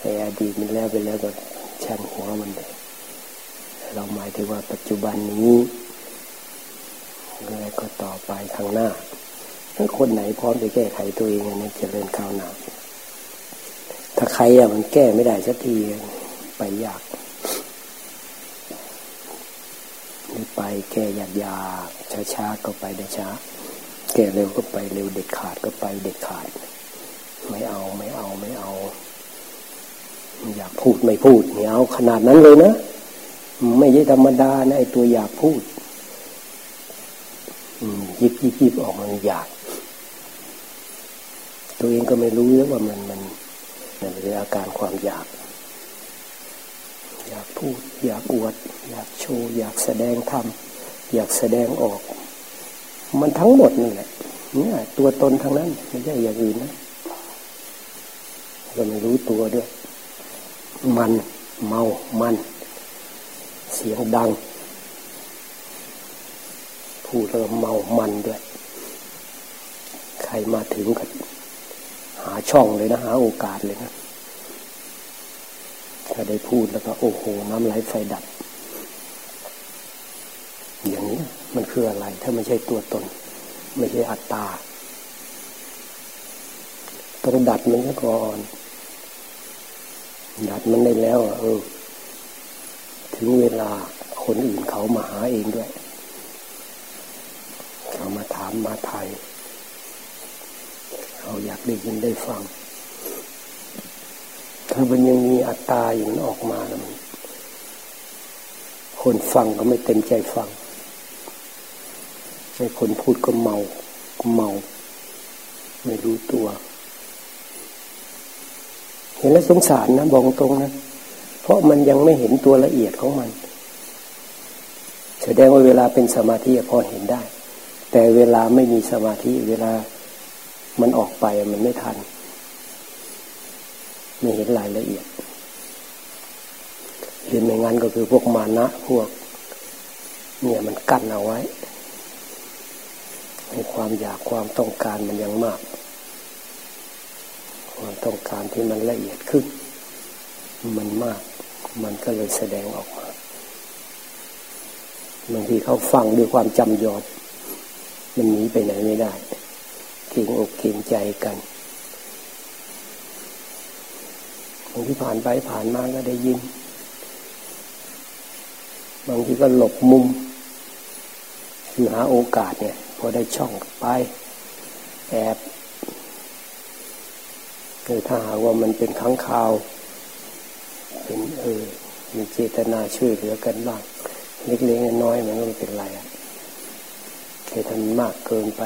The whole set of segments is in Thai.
ไอ้อดีตมันแล้วไปแล้วก็ช่างหัวมันเลยเราหมายถึงว่าปัจจุบันนี้แล้วก็ต่อไปข้างหน้าถ้าคนไหนพร้อมจะแก้ไขตัวเองอันนี้จะเริ่มข้าวหนาถ้าใครอะมันแก้ไม่ได้สักทีไปยากนี่ไปแก้ยากยากช้าๆก็ไปได้ช้า แก้เร็วก็ไปเร็วเด็ดขาดก็ไปเด็ดขาด ไม่เอาไม่เอาไม่เอา อยากพูดไม่พูดไม่เอาขนาดนั้นเลยนะ ไม่ใช่ธรรมดานะไอตัวอยากพูดยิบยิบยิบออกมันอยาก ตัวเองก็ไม่รู้แล้วว่ามันมันมันเป็นอาการความอยาก อยากพูด อยากอวด อยากโชว์ อยากแสดงธรรมอยากแสดงออก มันทั้งหมดนี่แหละเนี่ยตัวตนทั้งนั้น ไม่ใช่อย่างอื่นนะก็ไม่รู้ตัวด้วย มันเมามัน เสียงดังพูดแล้วเมามันด้วย ใครมาถึงก็หาช่องเลยนะ หาโอกาสเลยนะถ้าได้พูดแล้วก็โอ้โห น้ำไหลไฟดับ อย่างนี้มันคืออะไร ถ้าไม่ใช่ตัวตน ไม่ใช่อัตตาต้องดัดมันก่อน ดัดมันได้แล้วเออ ถึงเวลาคนอื่นเขามาหาเองด้วย เขามาถามมาไทยเขาอยากได้ยินได้ฟัง ถ้ามันยังมีอัตตาอย่างนั้นออกมาแล้วมันคนฟังก็ไม่เต็มใจฟังไอ้คนพูดก็เมาเมา ไม่รู้ตัว เห็นแล้วสงสารนะบอกตรงนะเพราะมันยังไม่เห็นตัวละเอียดของมัน แสดงว่าเวลาเป็นสมาธิพอเห็นได้ แต่เวลาไม่มีสมาธิเวลามันออกไปมันไม่ทัน ไม่เห็นรายละเอียดหรือไม่งั้นก็คือพวกมานะพวก เนี่ยมันกั้นเอาไว้ในความอยากความต้องการมันยังมาก ความต้องการที่มันละเอียดขึ้น มันมาก มันก็เลยแสดงออกมาบางทีเขาฟังด้วยความจำยอมมันหนีไปไหนไม่ได้เก่งอกเก่งใจกันบางที่ผ่านไปผ่านมาก็ได้ยิน บางทีก็หลบมุมคือหาโอกาสเนี่ย พอได้ช่องไป แอบ คือถ้าหากว่ามันเป็นครั้งคราว เป็นเออมีเจตนาช่วยเหลือกันบ้างเล็กๆน้อยๆมันก็ไม่เป็นไรอะแต่ถ้ามันมากเกินไป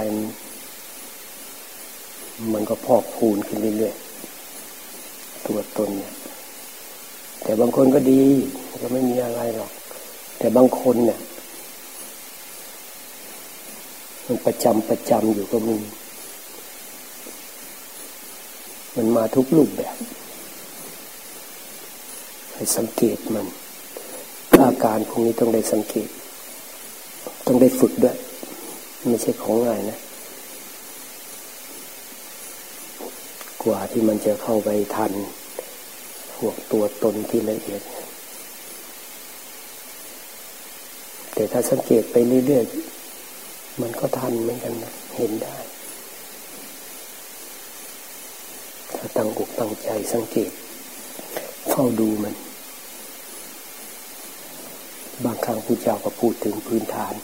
มันก็พอกพูนขึ้นเรื่อยๆตัวตนเนี่ย แต่บางคนก็ดีก็ไม่มีอะไรหรอก แต่บางคนเนี่ยมันประจำประจำอยู่ก็มี มันมาทุกรูปแบบ ให้สังเกตมันอาการพวกนี้ต้องได้สังเกต ต้องได้ฝึกด้วย ไม่ใช่ของง่ายนะ กว่าที่มันจะเข้าไปทันพวกตัวตนที่ละเอียด แต่ถ้าสังเกตไปเรื่อยๆมันก็ทันเหมือนกันนะเห็นได้ ถ้า ตั้งอกตั้งใจสังเกต เฝ้าดูมัน บางครั้งพระเจ้าก็พูดถึงพื้นฐาน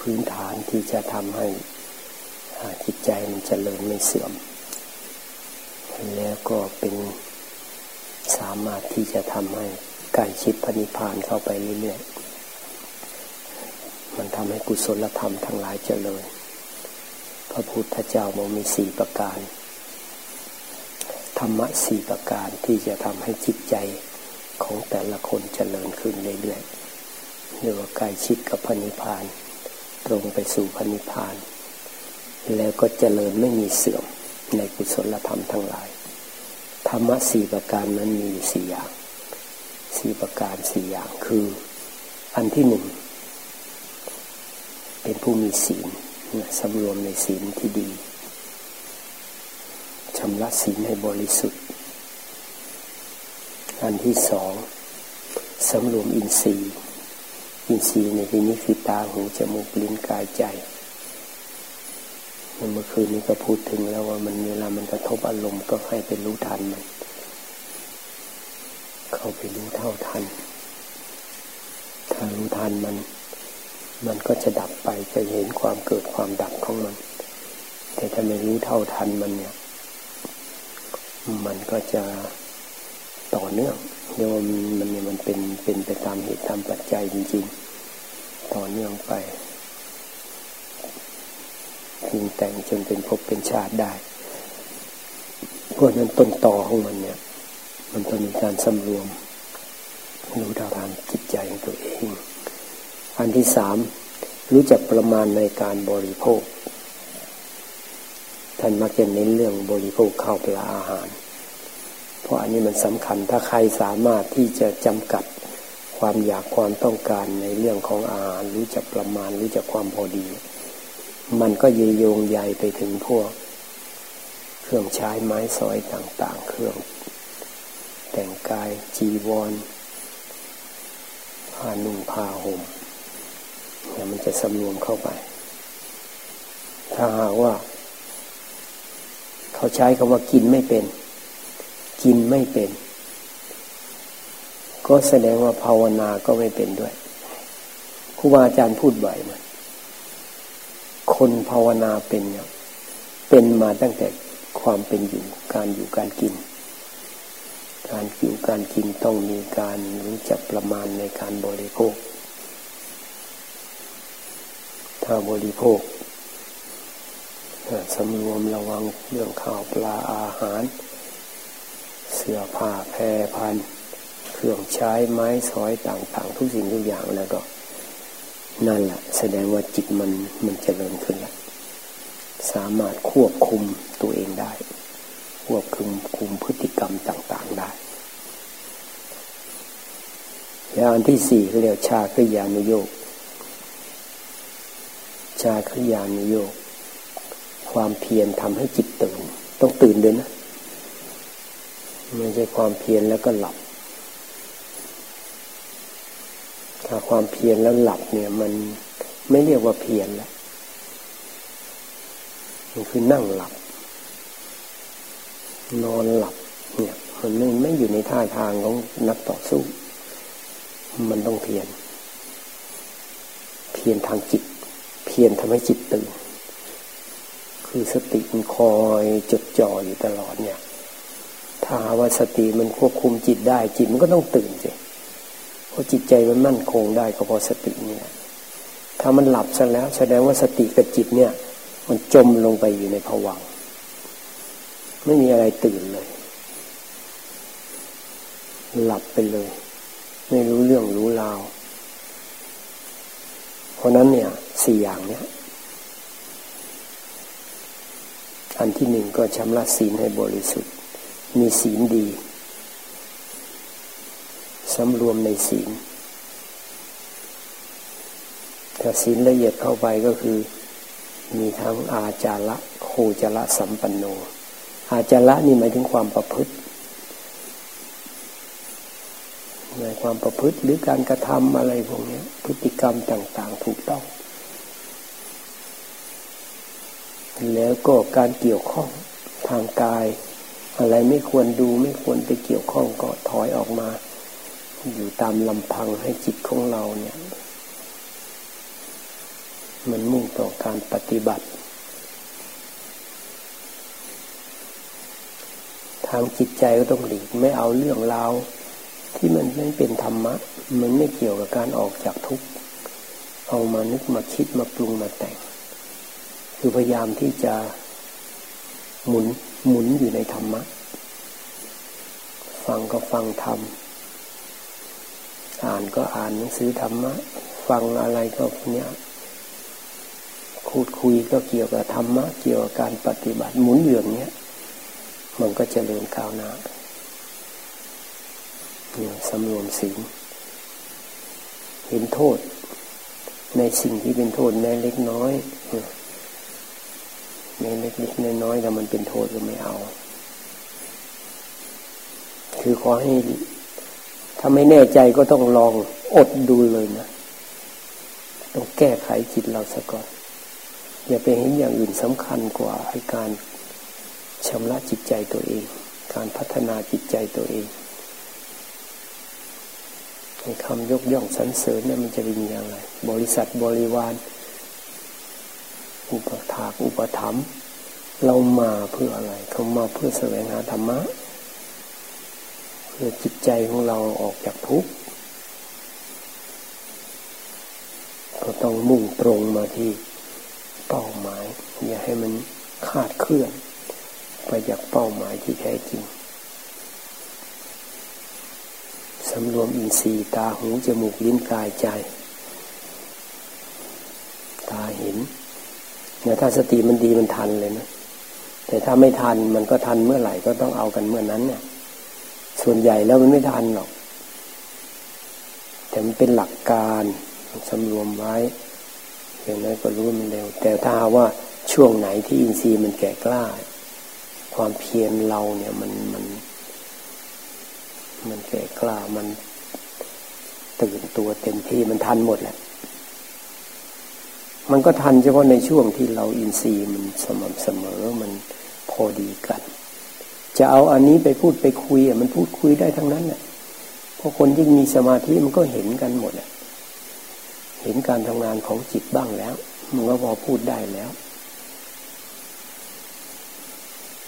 พื้นฐานที่จะทำให้จิตใจมันจเจริญไม่เสื่อม แล้วก็เป็นสามารถที่จะทำให้การชิดพระนิพพานเข้าไปเรื่อยๆ มันทำให้กุศลธรรมทั้งหลายเจริญ พระพุทธเจ้ามันมีสี่ประการ รรมะสี่ประการที่จะทำให้จิตใจของแต่ละคนเจริญขึ้นเรื่อยๆเรียกว่าใกล้ชิดกับพระนิพพาน ตรงไปสู่พระนิพพาน แล้วก็เจริญไม่มีเสื่อมในกุศลธรรมทั้งหลาย ธรรมะสี่ประการนั้นมีสี่อย่างสี่ประการสี่อย่างคือ อันที่หนึ่งเป็นผู้มีศีลสำรวมในศีลที่ดี ชำระศีลให้บริสุทธิ์ อันที่สองสำรวมอินทรีย์ อินทรีย์ในที่นี้คือตาหูจมูกลิ้นกายใจเมื่อคืนนี้ก็พูดถึงแล้วว่ามันเวลามันกระทบอารมณ์ก็ให้ไปรู้ทันมัน เข้าไปรู้เท่าทัน ถ้ารู้ทันมัน มันก็จะดับไปจะเห็นความเกิดความดับของมัน แต่ถ้าไม่รู้เท่าทันมันเนี่ย มันก็จะต่อเนื่องเรียกว่ามันเนี่ยมันเป็นเป็นไปตามเหตุตามปัจจัยจริง ๆ ต่อเนื่องไปปรุงแต่งจนเป็นภพเป็นชาติได้เพราะนั้นต้นต่อของมันเนี่ย มันต้องมีการสำรวมรู้ทางจิตใจของตัวเอง อันที่สามรู้จักประมาณในการบริโภค ท่านมักจะเน้นเรื่องบริโภคข้าวปลาอาหาร เพราะอันนี้มันสำคัญถ้าใครสามารถที่จะจำกัดความอยากความต้องการในเรื่องของอาหารรู้จักประมาณรู้จักความพอดี มันก็ยโยงใหญ่ไปถึงพวก เครื่องใช้ไม้สอยต่างๆ เครื่อง แต่งกายจีวรผ้านุ่งผ้าห่มเนี่ยมันจะสำรวมเข้าไป ถ้าหากว่า เขาใช้คำว่ากินไม่เป็น กินไม่เป็น ก็แสดงว่าภาวนาก็ไม่เป็นด้วยครูบาอาจารย์พูดบ่อยมาคนภาวนาเป็นเนี่ยเป็นมาตั้งแต่ความเป็นอยู่การอยู่การกิน การอยู่การกินต้องมีการรู้จักประมาณในการบริโภค ถ้าบริโภค สำรวมระวังเรื่องข้าวปลาอาหาร เสื้อผ้าแพรพัน เครื่องใช้ไม้สอยต่าง ๆ ทุกสิ่งทุกอย่างแล้วก็ นั่นแหละแสดงว่าจิตมันมันเจริญขึ้นแล้วสามารถควบคุมตัวเองได้ ควบคุมคุมพฤติกรรมต่าง ๆได้แล้วอันที่สี่เขาเรียกชาคริยานุโยกชาคริยานุโยก ความเพียรทำให้จิตตื่น ต้องตื่นด้วยนะไม่ใช่ความเพียรแล้วก็หลับ ถ้าความเพียรแล้วหลับเนี่ย มันไม่เรียกว่าเพียรแล้วมันคือนั่งหลับ นอนหลับ เนี่ยมันไม่ไม่อยู่ในท่าทางของนักต่อสู้ มันต้องเพียรเพียรทางจิต เพียรทำให้จิตตื่น คือสติมันคอยจดจ่ออยู่ตลอดเนี่ย ถ้าว่าสติมันควบคุมจิตได้ จิตมันก็ต้องตื่นสิเพราะจิตใจมันมั่นคงได้ก็เพราะสตินี่แหละถ้ามันหลับซะแล้ว แสดงว่าสติกับจิตเนี่ย มันจมลงไปอยู่ในผวังไม่มีอะไรตื่นเลย หลับไปเลย ไม่รู้เรื่องรู้ราว เพราะนั้นเนี่ยสี่อย่างเนี้ย อันที่หนึ่งก็ชำระศีลให้บริสุทธิ์ มีศีลดีสำรวมในศีลถ้าศีลละเอียดเข้าไปก็คือ มีทั้งอาจาระโคจระสัมปันโน อาจาระนี่หมายถึงความประพฤติในความประพฤติหรือการกระทำอะไรพวกนี้พฤติกรรมต่าง ๆ ถูกต้อง แล้วก็การเกี่ยวข้องทางกาย อะไรไม่ควรดูไม่ควรไปเกี่ยวข้องก็ถอยออกมา อยู่ตามลำพังให้จิตของเราเนี่ย มันมุ่งต่อการปฏิบัติ ทางจิตใจก็ต้องหลีกไม่เอาเรื่องราวที่มันไม่เป็นธรรมะ มันไม่เกี่ยวกับการออกจากทุกข์เอามานึกมาคิดมาปรุงมาแต่ง คือพยายามที่จะหมุนหมุนอยู่ในธรรมะ ฟังก็ฟังธรรม อ่านก็อ่านหนังสือธรรมะ ฟังอะไรก็เนี้ยคูดคุยก็เกี่ยวกับธรรมะ เกี่ยวกับการปฏิบัติหมุนเยืองเนี้ยมันก็จเจริญก้าวหน้าเนี่ยสำรวมสิ่งเห็นโทษ ในสิ่งที่เป็นโทษแม้เล็กน้อย เล็กๆน้อยๆแต่มันเป็นโทษก็ไม่เอา คือขอให้ถ้าไม่แน่ใจก็ต้องลองอดดูเลยนะ ต้องแก้ไขจิตเราซะก่อน อย่าไปเห็นอย่างอื่นสำคัญกว่าการชำระจิตใจตัวเอง การพัฒนาจิตใจตัวเองคำยกย่องสรรเสริญเนี่ยมันจะเป็นอย่างไร บริษัทบริวาร อุปถากอุปถัมภ์เรามาเพื่ออะไรเขามาเพื่อแสวงหาธรรมะ เพื่อจิตใจของเราออกจากทุกข์เราต้องมุ่งตรงมาที่เป้าหมาย อย่าให้มันคาดเคลื่อน ไปจากเป้าหมายที่แท้จริงสำรวมอินทรีย์ตาหูจมูกลิ้นกายใจ ตาเห็น เนี่ยถ้าสติมันดีมันทันเลยนะแต่ถ้าไม่ทันมันก็ทันเมื่อไหร่ก็ต้องเอากันเมื่อนั้นเนี่ยส่วนใหญ่แล้วมันไม่ทันหรอก แต่มันเป็นหลักการสำรวมไว้อย่างนั้นก็รู้มันเร็ว แต่ถ้าว่าช่วงไหนที่อินทรีย์มันแก่กล้า ความเพียรเราเนี่ยมันมันมันแก่กล้ามันตื่นตัวเต็มที่มันทันหมดแหละ มันก็ทันเฉพาะในช่วงที่เราอินทรีย์มันสม่ำเสมอมันพอดีกัน จะเอาอันนี้ไปพูดไปคุยอะมันพูดคุยได้ทั้งนั้นแหละเพราะคนที่มีสมาธิมันก็เห็นกันหมดอะเห็นการทำงานของจิตบ้างแล้วมันก็พอพูดได้แล้ว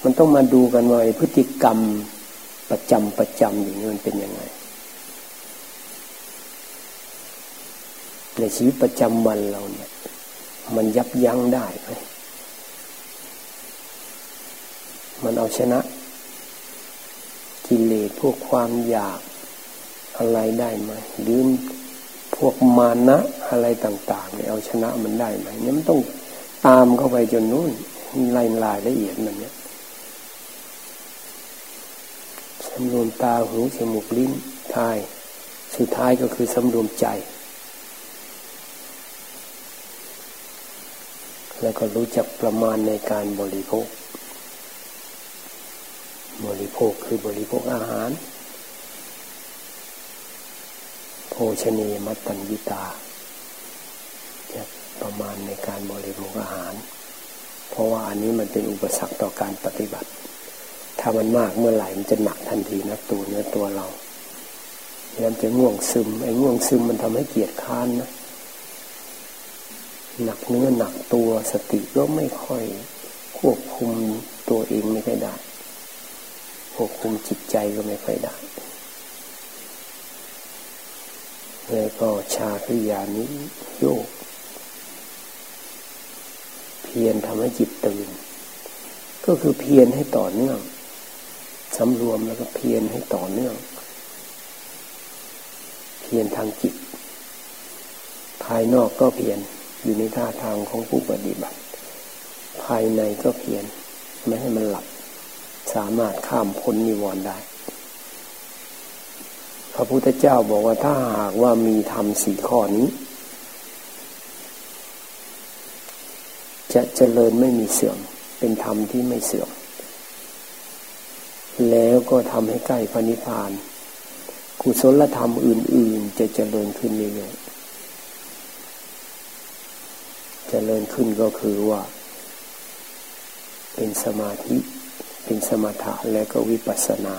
มันต้องมาดูกันว่าพฤติกรรมประจำประจำอย่างนี้มันเป็นยังไงในชีวิตประจำวันเราเนี่ย มันยับยั้งได้ไหมมันเอาชนะ กิเลสพวกความอยากอะไรได้ไหมหรือพวกมานะอะไรต่างๆเนี่ยเอาชนะมันได้ไหมเนี่ยมันต้องตามเข้าไปจนนู้นลายลายละเอียดมันเนี่ยสำรวมตาหูจมูกลิ้นทาย สุดท้ายก็คือสำรวมใจ แล้วก็รู้จักประมาณในการบริโภค บริโภคคือบริโภคอาหาร โภชเนมัตตัญญิตาจะประมาณในการบริโภคอาหาร เพราะว่าอันนี้มันเป็นอุปสรรคต่อการปฏิบัติ ถ้ามันมากเมื่อไหร่มันจะหนักทันทีนะตัวเนื้อตัวเราแล้วจะง่วงซึมไอ้ง่วงซึมมันทำให้เกียดค้านนะ หนักเนื้อหนักตัวสติก็ไม่ค่อยควบคุมตัวเองไม่ค่อยได้ควบคุมจิตใจก็ไม่ค่อยได้แล้วก็ชาคริยานี้โยก เพียรทำให้จิตตื่น ก็คือเพียรให้ต่อเนื่องสำรวมแล้วก็เพียรให้ต่อเนื่อง เพียรทางจิต ภายนอกก็เพียร อยู่ในท่าทางของผู้ปฏิบัติ ภายในก็เพียรไม่ให้มันหลับ สามารถข้ามพ้นนิวรณ์ได้ พระพุทธเจ้าบอกว่าถ้าหากว่ามีธรรมสี่ข้อนี้ จะเจริญไม่มีเสื่อม เป็นธรรมที่ไม่เสื่อม แล้วก็ทำให้ใกล้พระนิพพาน กุศลธรรมอื่น ๆ จะเจริญขึ้นเรื่อยๆเจริญขึ้นก็คือว่า เป็นสมาธิ เป็นสมถะและก็วิปัสสนา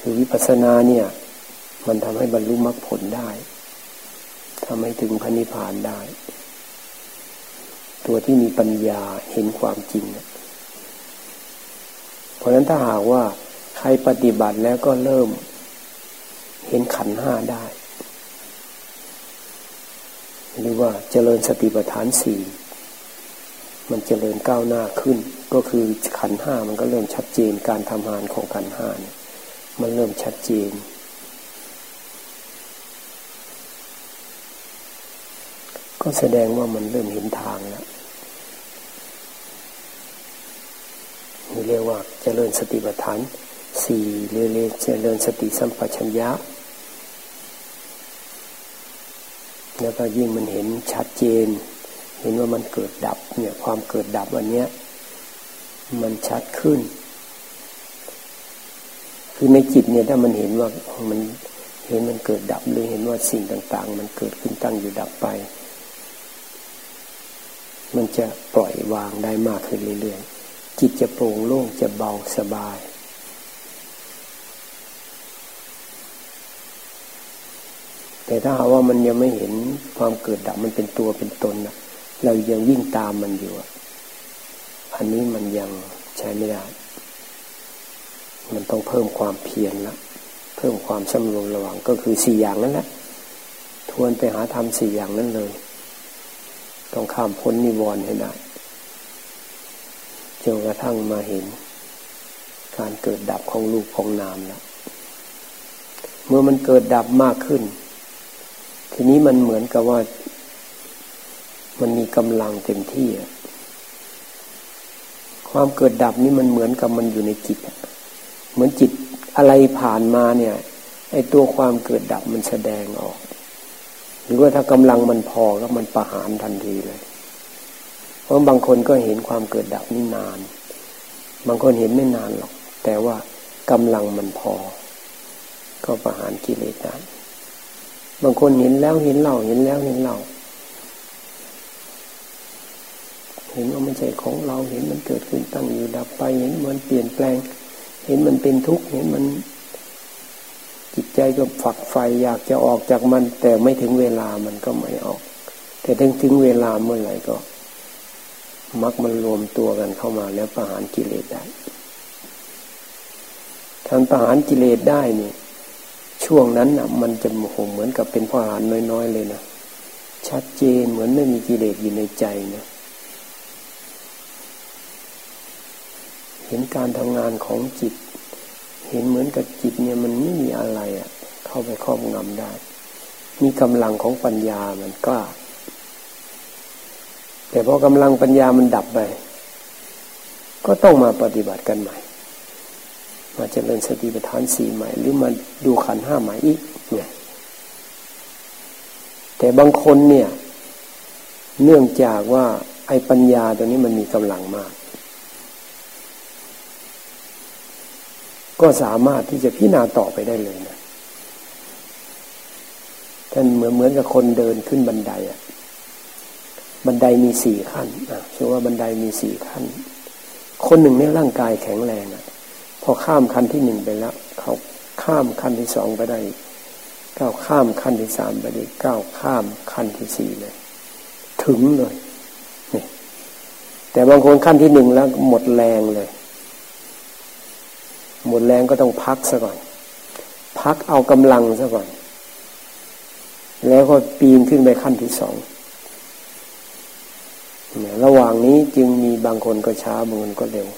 คือวิปัสสนาเนี่ย มันทำให้บรรลุมรรคผลได้ทำให้ถึงพระนิพพานได้ ตัวที่มีปัญญาเห็นความจริง เพราะฉะนั้นถ้าหากว่าใครปฏิบัติแล้วก็เริ่ม เห็นขันห้าได้ หรือว่าเจริญสติปัฏฐานสี่มันเจริญก้าวหน้าขึ้น ก็คือขันห้ามันก็เริ่มชัดเจนการทำงานของขันห้าเนี่ยมันเริ่มชัดเจน ก็แสดงว่ามันเริ่มเห็นทางแล้วนี่เรียกว่าเจริญสติปัฏฐานสี่เรียกเจริญสติสัมปชัญญะ แล้วก็ยิ่งมันเห็นชัดเจน เห็นว่ามันเกิดดับเนี่ยความเกิดดับอันเนี้ยมันชัดขึ้น คือในจิตเนี่ยถ้ามันเห็นว่ามันเห็นมันเกิดดับหรือเห็นว่าสิ่งต่าง ๆ มันเกิดขึ้นตั้งอยู่ดับไป มันจะปล่อยวางได้มากขึ้นเรื่อยๆจิตจะโปร่งโล่งจะเบาสบาย แต่ถ้าหาว่ามันยังไม่เห็นความเกิดดับมันเป็นตัวเป็นตนนะเรายังวิ่งตามมันอยู่อันนี้มันยังใช้ไม่ได้ มันต้องเพิ่มความเพียรละเพิ่มความสำรวมระวังก็คือสี่อย่างนั้นแหละทวนไปหาทำสี่อย่างนั้นเลย ต้องข้ามพ้นนิวรณ์ให้ได้จนกระทั่งมาเห็น การเกิดดับของรูปของนามแล้วเมื่อมันเกิดดับมากขึ้น ทีนี้มันเหมือนกับว่า มันมีกำลังเต็มที่ความเกิดดับนี้มันเหมือนกับมันอยู่ในจิตเหมือนจิตอะไรผ่านมาเนี่ยไอ้ตัวความเกิดดับมันแสดงออก หรือว่าถ้ากำลังมันพอก็มันประหารทันทีเลย เพราะบางคนก็เห็นความเกิดดับนี่นาน บางคนเห็นไม่นานหรอก แต่ว่ากำลังมันพอ ก็ประหารกิเลสได้ บางคนเห็นแล้วเห็นเล่าเห็นแล้วเห็นเล่าเห็นว่าไม่ใช่ของเราเห็นมันเกิดขึ้นตั้งอยู่ดับไป เห็นมันเปลี่ยนแปลง เห็นมันเป็นทุกข์เห็นมันจิตใจก็ฝักไฟอยากจะออกจากมัน แต่ไม่ถึงเวลามันก็ไม่ออก แต่ถึงถึงเวลาเมื่อไหร่ก็ มักมันรวมตัวกันเข้ามาแล้วประหารกิเลสได้ทานประหารกิเลสได้เนี่ย ช่วงนั้นน่ะมันจะโหเหมือนกับเป็นประหารน้อยๆเลยนะชัดเจนเหมือนไม่มีกิเลสอยู่ในใจนะเห็นการทำงานของจิต เห็นเหมือนกับจิตเนี่ยมันไม่มีอะไรอะ่ะ เข้าไปครอบงำได้ มีกำลังของปัญญามันกล้า แต่พอกำลังปัญญามันดับไป ก็ต้องมาปฏิบัติกันใหม่ มาเจริญสติปัฏฐานสี่ใหม่ หรือมาดูขันห้าใหม่อีกเนี่ยแต่บางคนเนี่ย เนื่องจากว่าไอ้ปัญญาตัวนี้มันมีกำลังมาก ก็สามารถที่จะพิจารณาต่อไปได้เลยนะท่านเหมือนเหมือนกับคนเดินขึ้นบันไดอะบันไดมีสี่ขั้นอะชื่อว่าบันไดมีสี่ขั้น คนหนึ่งเนี่ยร่างกายแข็งแรงอะ อข้ามขั้นที่หนึ่งไปแล้ว เขาข้ามขั้นที่สองไปได้ก้าวข้ามขั้นที่สามไปได้ก้าวข้ามขั้นที่สี่เลย ถึงเลยนี่แต่บางคนขั้นที่หนึ่งแล้ว หมดแรงเลย หมดแรงก็ต้องพักซะก่อน พักเอากำลังซะก่อน แล้วก็ปีนขึ้นไปขั้นที่สองระหว่างนี้จึงมีบางคนก็ช้าบางคนก็เร็ว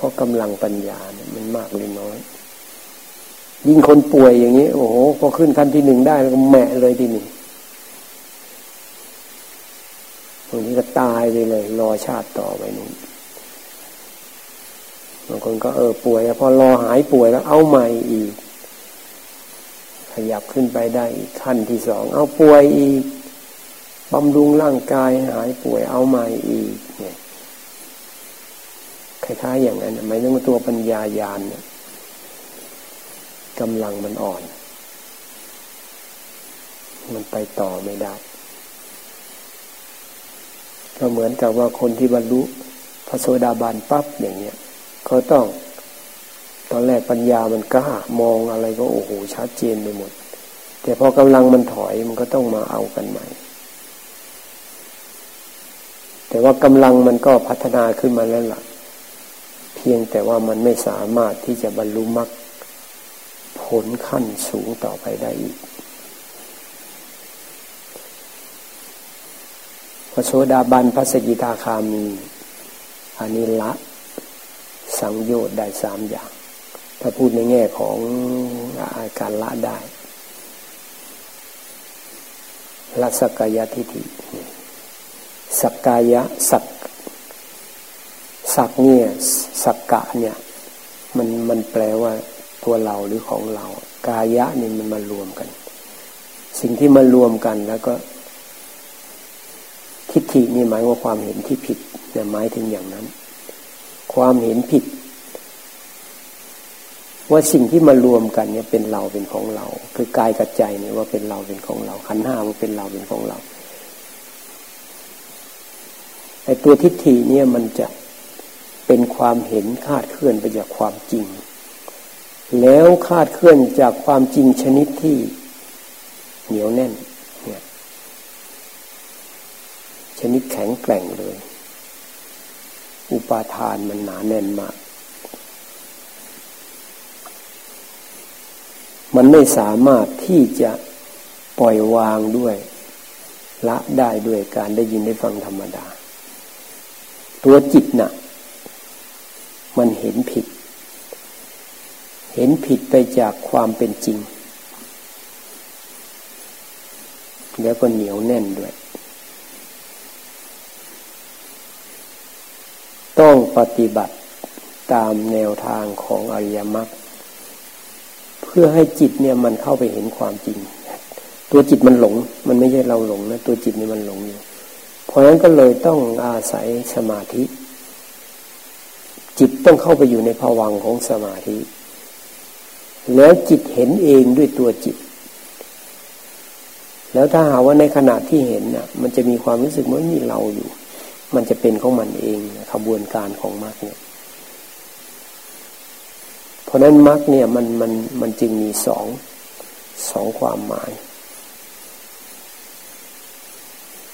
เพราะกำลังปัญญาเนี่ยมันมากหรือน้อย ยิ่งคนป่วยอย่างนี้ โอ้โหพอขึ้นขั้นที่หนึ่งได้แล้วก็แมะเลยทีนี้บางทีก็ตายไปเลย รอชาติต่อไปนู่นบางคนก็เออป่วยพอรอหายป่วยแล้วเอาใหม่อีก ขยับขึ้นไปได้อีกขั้นที่สองเอาป่วยอีกบำรุงร่างกายหายป่วยเอาใหม่อีกเนี่ย ล้ายๆอย่างนั้นหมายถึงตัวปัญญายาณเนี่ยกำลังมันอ่อน มันไปต่อไม่ได้ ก็เหมือนกับว่าคนที่บรรลุพระโสดาบันปั๊บอย่างเงี้ยก็ต้อง ตอนแรกปัญญามันกล้ามองอะไรก็โอ้โหชัดเจนไปหมด แต่พอกำลังมันถอยมันก็ต้องมาเอากันใหม่แต่ว่ากำลังมันก็พัฒนาขึ้นมาแล้วล่ะ พียงแต่ว่ามันไม่สามารถที่จะบรรลุมรรคผลขั้นสูงต่อไปได้อีกพระโสดาบันพระสกิทาคามีอันนี้ละสังโยชน์ได้สามอย่าง ถ้าพูดในแง่ของอาการละได้ละสักกายทิฏฐิสักกายะสัก สักเนี่ยสักกะเนี่ยมันมันแปลว่าตัวเราหรือของเรา กายะนี่มันมารวมกัน สิ่งที่มารวมกันแล้วก็ ทิฏฐินี่หมายว่าความเห็นที่ผิดเนี่ยหมายถึงอย่างนั้น ความเห็นผิด ว่าสิ่งที่มารวมกันเนี่ยเป็นเราเป็นของเรา คือกายกับใจเนี่ยว่าเป็นเราเป็นของเรา ขันห้าว่าเป็นเราเป็นของเราไอ้ตัวทิฏฐิเนี่ยมันจะ เป็นความเห็นคาดเคลื่อนไปจากความจริง แล้วคาดเคลื่อนจากความจริงชนิดที่เหนียวแน่นเนี่ยชนิดแข็งแกร่งเลย อุปาทานมันหนาแน่นมาก มันไม่สามารถที่จะปล่อยวางด้วย ละได้ด้วยการได้ยินได้ฟังธรรมดา ตัวจิตนะ่ะ มันเห็นผิด เห็นผิดไปจากความเป็นจริง แล้วก็เหนียวแน่นด้วย ต้องปฏิบัติตามแนวทางของอริยมรรคเพื่อให้จิตเนี่ยมันเข้าไปเห็นความจริง ตัวจิตมันหลง มันไม่ใช่เราหลงนะ ตัวจิตนี่มันหลงอยู่เพราะฉะนั้นก็เลยต้องอาศัยสมาธิ จิตต้องเข้าไปอยู่ในภวังของสมาธิ แล้วจิตเห็นเองด้วยตัวจิต แล้วถ้าหาว่าในขณะที่เห็นน่ะ มันจะมีความรู้สึกว่ามีเราอยู่ มันจะเป็นของมันเองขบวนการของมรรคเนี่ยเพราะนั้นมรรคเนี่ยมันมันมันจึงมีสองสองความหมาย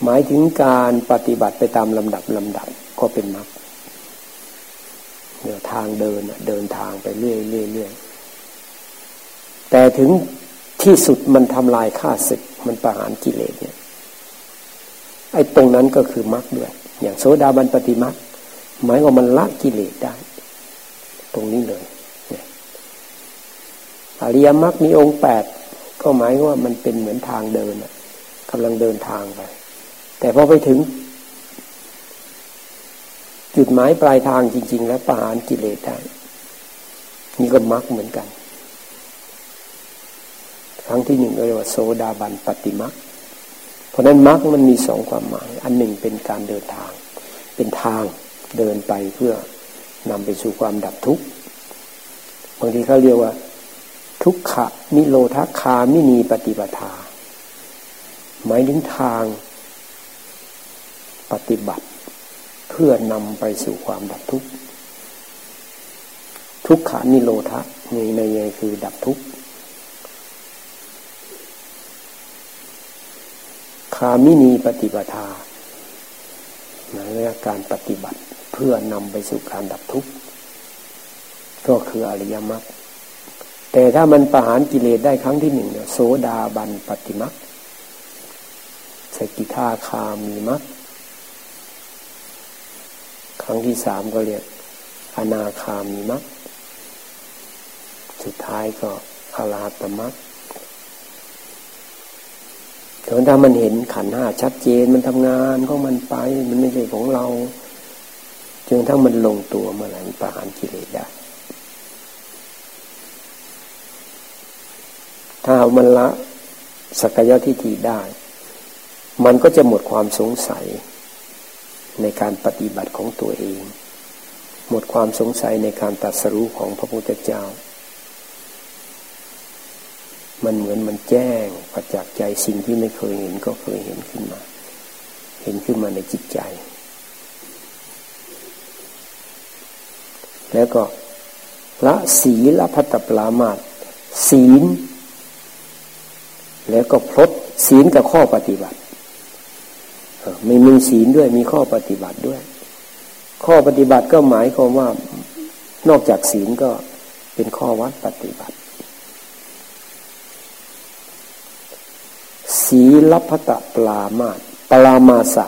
หมายถึงการปฏิบัติไปตามลำดับลำดับก็เป็นมรรค เนี่ยทางเดินเดินทางไปเรื่อยเรื่อยเรื่อยแต่ถึงที่สุดมันทำลายข้าศึกมันประหารกิเลสเนี่ยไอ้ตรงนั้นก็คือมรรคด้วย อย่างโสดาบันปฏิมาหมายว่ามันละกิเลสได้ ตรงนี้เลยอริยมรรคมีองค์แปดก็หมายว่ามันเป็นเหมือนทางเดินกำลังเดินทางไป แต่พอไปถึง จุดหมายปลายทางจริง ๆ แล้วประหารกิเลสได้นี่ก็มรรคเหมือนกัน ครั้งที่หนึ่งเรียกว่าโสดาบันปฏิมรรคราะนั้นมรรคมันมีสองความหมาย อันหนึ่งเป็นการเดินทาง เป็นทางเดินไปเพื่อนำไปสู่ความดับทุกข์บางทีเขาเรียกว่า ทุกขะนิโรธคามินีปฏิปทา หมายถึงทางปฏิบัติ พื่อนำไปสู่ความดับทุกข์ทุกขานิโรธในในคือดับทุกข์คามินีปฏิปทาหมายว่าการปฏิบัติเพื่อนำไปสู่การดับทุกข์ก็คืออริยมรรคแต่ถ้ามันประหารกิเลสได้ครั้งที่หนึ่งเนี่ยโสดาบันปฏิมรรคสกิทาคามีมรรค ครั้งที่สามก็เรียกอนาคามีมรรคสุดท้ายก็อรหัตมรรคแต่ถ้ามันเห็นขันห้าชัดเจนมันทำงานก็มันไป มันไม่ใช่ของเราจนทั้งมันลงตัวเมื่อไหร่ประหารกิเลสได้ถ้าเอามันละสักยะทิฏฐิได้ มันก็จะหมดความสงสัย ในการปฏิบัติของตัวเอง หมดความสงสัยในการตัดสรู้ของพระพุทธเจ้า มันเหมือนมันแจ้งประจักษ์ใจสิ่งที่ไม่เคยเห็นก็เคยเห็นขึ้นมา เห็นขึ้นมาในจิตใจ แล้วก็ละศีลพัตปรามาตศีล แล้วก็พลดศีลกับข้อปฏิบัติ ไม่มีศีลด้วยมีข้อปฏิบัติด้วย ข้อปฏิบัติก็หมายความว่านอกจากศีลก็เป็นข้อวัดปฏิบัติ ศีลพัตปลามาตปลามาสะ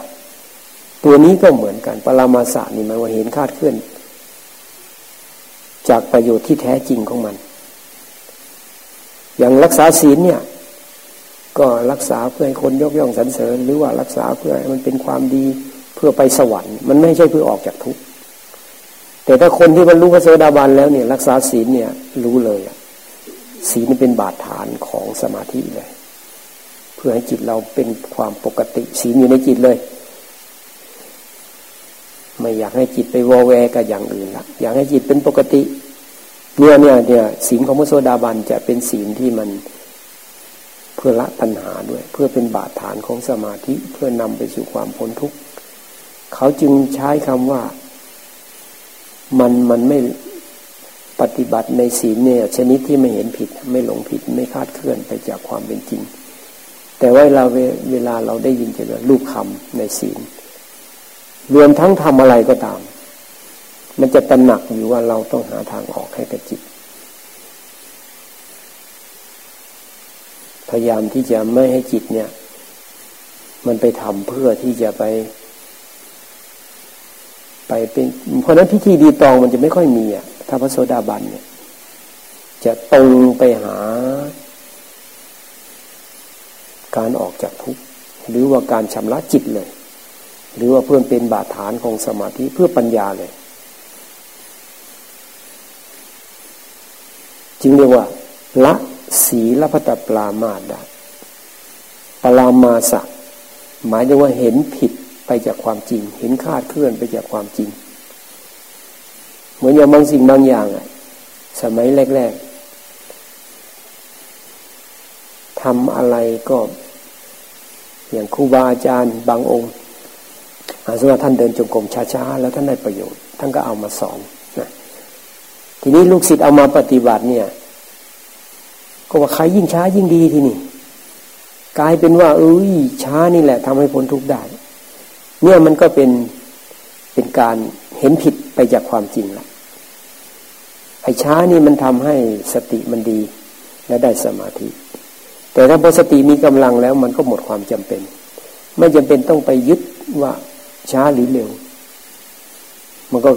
ตัวนี้ก็เหมือนกัน ปลามาสะนี่หมายว่าเห็นคาดเคลื่อน จากประโยชน์ที่แท้จริงของมัน อย่างรักษาศีลเนี่ย ก็รักษาเพื่อให้คนยกย่องสรรเสริญ หรือว่ารักษาเพื่อให้มันเป็นความดีเพื่อไปสวรรค์ มันไม่ใช่เพื่อออกจากทุกข์แต่ถ้าคนที่บรรลุพระโสดาบันแล้วเนี่ย รักษาศีลเนี่ยรู้เลยศีลเป็นบาดฐานของสมาธิเลย เพื่อให้จิตเราเป็นความปกติศีลอยู่ในจิตเลย ไม่อยากให้จิตไปวอแวกับอย่างอื่นละอยากให้จิตเป็นปกติเนี่ยเนี่ยเนี่ยศีลของพระโสดาบันจะเป็นศีลที่มัน เพื่อละตัณหาด้วย เพื่อเป็นบาดฐานของสมาธิเพื่อนำไปสู่ความพ้นทุกข์เขาจึงใช้คำว่า มันมันไม่ปฏิบัติในศีลเนี่ยชนิดที่ไม่เห็นผิด ไม่หลงผิดไม่คาดเคลื่อนไปจากความเป็นจริง แต่ว่าเราเวลาเราได้ยินจะรูปคำในศีล รวมทั้งทำอะไรก็ตาม มันจะตระหนักอยู่ว่าเราต้องหาทางออกให้กับจิต พยายามที่จะไม่ให้จิตเนี่ย มันไปทำเพื่อที่จะไป ไปเป็น เพราะนั้นพิธีดีตองมันจะไม่ค่อยมีอะถ้าพระโสดาบันเนี่ย จะตรงไปหา การออกจากทุกข์หรือว่าการชำระจิตเลย หรือว่าเพื่อเป็นบาดฐานของสมาธิเพื่อปัญญาเลยจึงเรียกว่าละ ศีลพัตปรามาดาปรามาสะ หมายถึงว่าเห็นผิดไปจากความจริง เห็นคาดเคลื่อนไปจากความจริง เหมือนอย่างบางสิ่งบางอย่างอะสมัยแรก ๆทำอะไรก็ อย่างครูบาอาจารย์บางองค์อาสมมติท่านเดินจงกรมช้าๆแล้วท่านได้ประโยชน์ ท่านก็เอามาสอนนะทีนี้ลูกศิษย์เอามาปฏิบัติเนี่ย ก็ว่าใครยิ่งช้ายิ่งดีทีนี่กลายเป็นว่า เอ้ยช้านี่แหละทำให้พ้นทุกข์ได้ เนี่ยมันก็เป็นเป็นการเห็นผิดไปจากความจริงละไอ้ช้านี่มันทำให้สติมันดีและได้สมาธิ แต่ถ้าพอสติมีกำลังแล้ว มันก็หมดความจำเป็น ไม่จำเป็นต้องไปยึดว่าช้าหรือเร็ว มันก็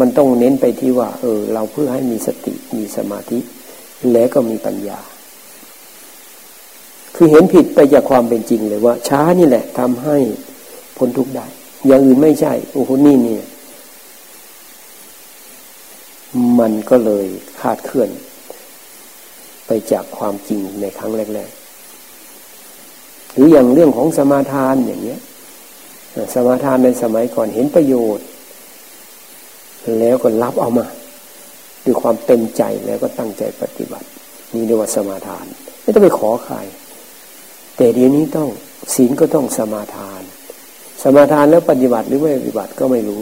มันต้องเน้นไปที่ว่า เออ เราเพื่อให้มีสติมีสมาธิ แล้วก็มีปัญญา คือเห็นผิดไปจากความเป็นจริงเลยว่า ช้านี่แหละทำให้พ้นทุกข์ได้ อย่างอื่นไม่ใช่ โอ้โหนี่เนี่ย มันก็เลยคาดเคลื่อน ไปจากความจริงในครั้งแรกๆหรืออย่างเรื่องของสมาทานอย่างเนี้ย สมาทานในสมัยก่อนเห็นประโยชน์ แล้วก็รับเอามาด้วยความเต็มใจแล้วก็ตั้งใจปฏิบัติ นี่เรียกว่าสมาทาน ไม่ต้องไปขอใคร แต่เดี๋ยวนี้ต้องศีลก็ต้องสมาทาน สมาทานแล้วปฏิบัติหรือไม่ปฏิบัติก็ไม่รู้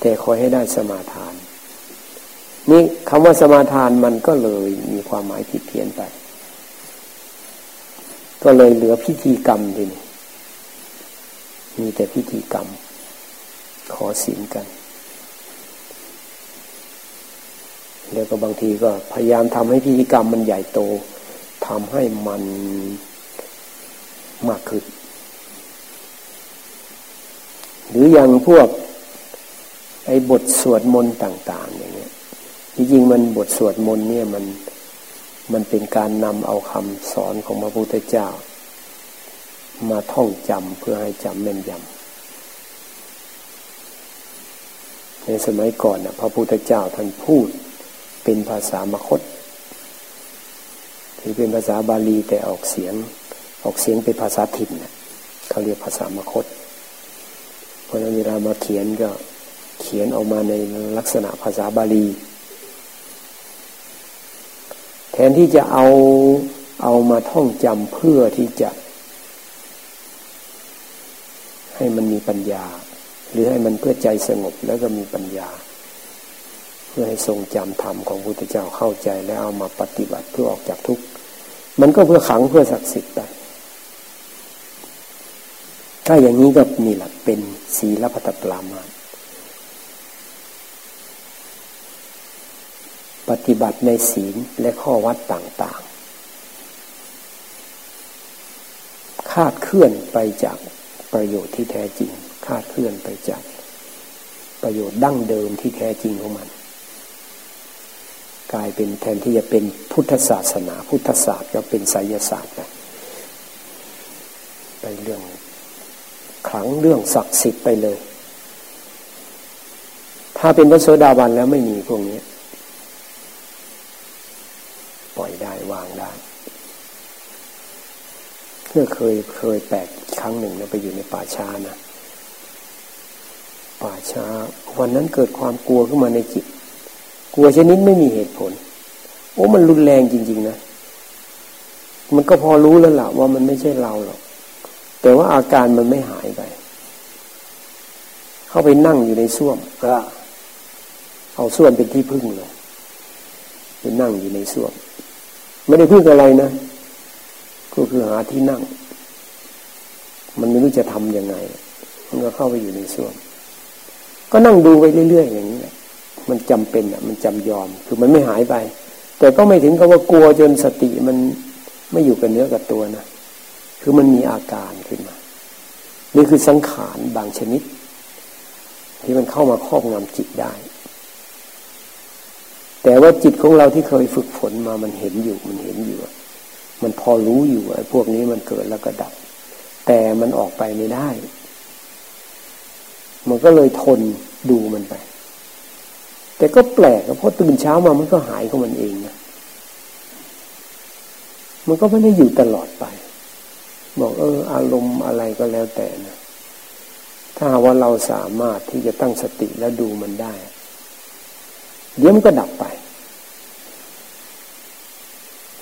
แต่คอยให้ได้สมาทาน นี่คำว่าสมาทานมันก็เลยมีความหมายผิดเพี้ยนไป ก็เลยเหลือพิธีกรรมทีนี้มีแต่พิธีกรรม ขอศีลกัน แล้วก็บางทีก็พยายามทำให้พิธีกรรมมันใหญ่โตทำให้มัน มากขึ้น หรืออย่างพวกไอ้บทสวดมนต์ต่าง ๆ อย่างเงี้ยจริงๆมันบทสวดมนต์เนี่ยมันมันเป็นการนำเอาคำสอนของพระพุทธเจ้า มาท่องจำเพื่อให้จำแม่นยำในสมัยก่อนนะพระพุทธเจ้าท่านพูดเป็นภาษามคตถือเป็นภาษาบาลีแต่ออกเสียง ออกเสียงเป็นภาษาถิ่นเขาเรียกภาษามคต เพราะนั้นเวลามาเขียนก็เขียนออกมาในลักษณะภาษาบาลี แทนที่จะเอาเอามาท่องจำเพื่อที่จะ ให้มันมีปัญญา หรือให้มันเพื่อใจสงบแล้วก็มีปัญญา เพื่อให้ทรงจำธรรมของพุทธเจ้าเข้าใจแล้วเอามาปฏิบัติเพื่อออกจากทุกข์มันก็เพื่อขังเพื่อศักดิ์สิทธิ์ไป ถ้าอย่างนี้ก็นี่แหละเป็นศีลพัตปรามาปฏิบัติในศีลและข้อวัดต่างๆ คาดเคลื่อนไปจากประโยชน์ที่แท้จริง คาดเคลื่อนไปจากประโยชน์ดั้งเดิมที่แท้จริงของมัน กลายเป็นแทนที่จะเป็นพุทธศาสนา พุทธศาสตร์ก็เป็นไสยศาสตร์นะไปเรื่อง ขลังเรื่องศักดิ์สิทธิ์ไปเลย ถ้าเป็นพระโสดาบันแล้วไม่มีพวกนี้ปล่อยได้วางได้เพื่อเคยเคยแปลกครั้งหนึ่งนะไปอยู่ในป่าช้านะป่าช้า วันนั้นเกิดความกลัวขึ้นมาในจิต กลัวชนิดไม่มีเหตุผล โอ้มันรุนแรงจริง ๆ นะ มันก็พอรู้แล้วล่ะ ว่ามันไม่ใช่เราหรอก แต่ว่าอาการมันไม่หายไป เข้าไปนั่งอยู่ในส้วมก็เอาส้วมเป็นที่พึ่งเลยไปนั่งอยู่ในส้วม ไม่ได้พึ่งอะไรนะ ก็คือหาที่นั่ง มันไม่รู้จะทำยังไง มันก็เข้าไปอยู่ในส้วม ก็นั่งดูไปเรื่อยๆอย่างนี้แหละมันจำเป็นอะ มันจำยอม คือมันไม่หายไป แต่ก็ไม่ถึงกับว่ากลัวจนสติมันไม่อยู่กับเนื้อกับตัวนะ คือมันมีอาการขึ้นมา นี่คือสังขารบางชนิด ที่มันเข้ามาครอบงำจิตได้ แต่ว่าจิตของเราที่เคยฝึกฝนมามันเห็นอยู่ มันเห็นอยู่ มันพอรู้อยู่ไอ้พวกนี้มันเกิดแล้วก็ดับ แต่มันออกไปไม่ได้ มันก็เลยทนดูมันไป แต่ก็แปลกเพราะตื่นเช้ามามันก็หายของมันเองนะมันก็ไม่ได้อยู่ตลอดไป บอกเออ อารมณ์อะไรก็แล้วแต่นะถ้าว่าเราสามารถที่จะตั้งสติแล้วดูมันได้ เดี๋ยวมันก็ดับไป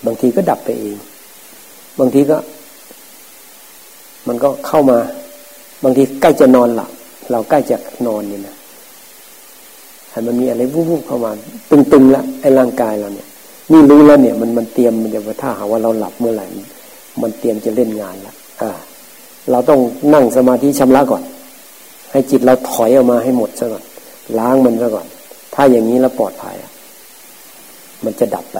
บางทีก็ดับไปเอง บางทีก็ มันก็เข้ามา บางทีใกล้จะนอนหลับเราใกล้จะนอนเนี่ยนะให้มันมีอะไรวุบๆเข้ามา ตึงๆแล้วไอ้ร่างกายเราเนี่ยนี่รู้แล้วเนี่ย มันมันเตรียมมันจะถ้าหาว่าเราหลับเมื่อไหร่ มันเตรียมจะเล่นงานละอ่า เราต้องนั่งสมาธิชำระก่อน ให้จิตเราถอยออกมาให้หมดซะก่อนล้างมันซะก่อน ถ้าอย่างนี้แล้วปลอดภัยมันจะดับไป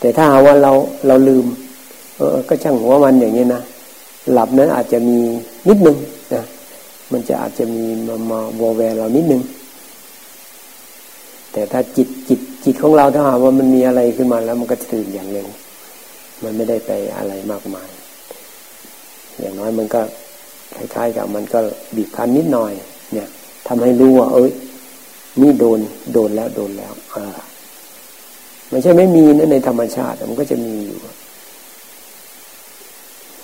แต่ถ้าหาว่าเราเราลืม เออ ก็ช่างหัวมันอย่างนี้นะหลับนั้นอาจจะมีนิดนึงนะมันจะอาจจะมีมามาวอแวร์เรานิดนึงแต่ถ้าจิตจิตจิตของเราถ้าหากว่ามันมีอะไรขึ้นมาแล้วมันก็ตื่นอย่างเร็ว มันไม่ได้ไปอะไรมากมาย อย่างน้อยมันก็คล้ายๆกับมันก็บีบคั้นนิดหน่อย เนี่ยทำให้รู้ว่า เอ้ยนี่โดนโดนแล้วโดนแล้วอ่าไม่ใช่ไม่มีนะในธรรมชาติมันก็จะมีอยู่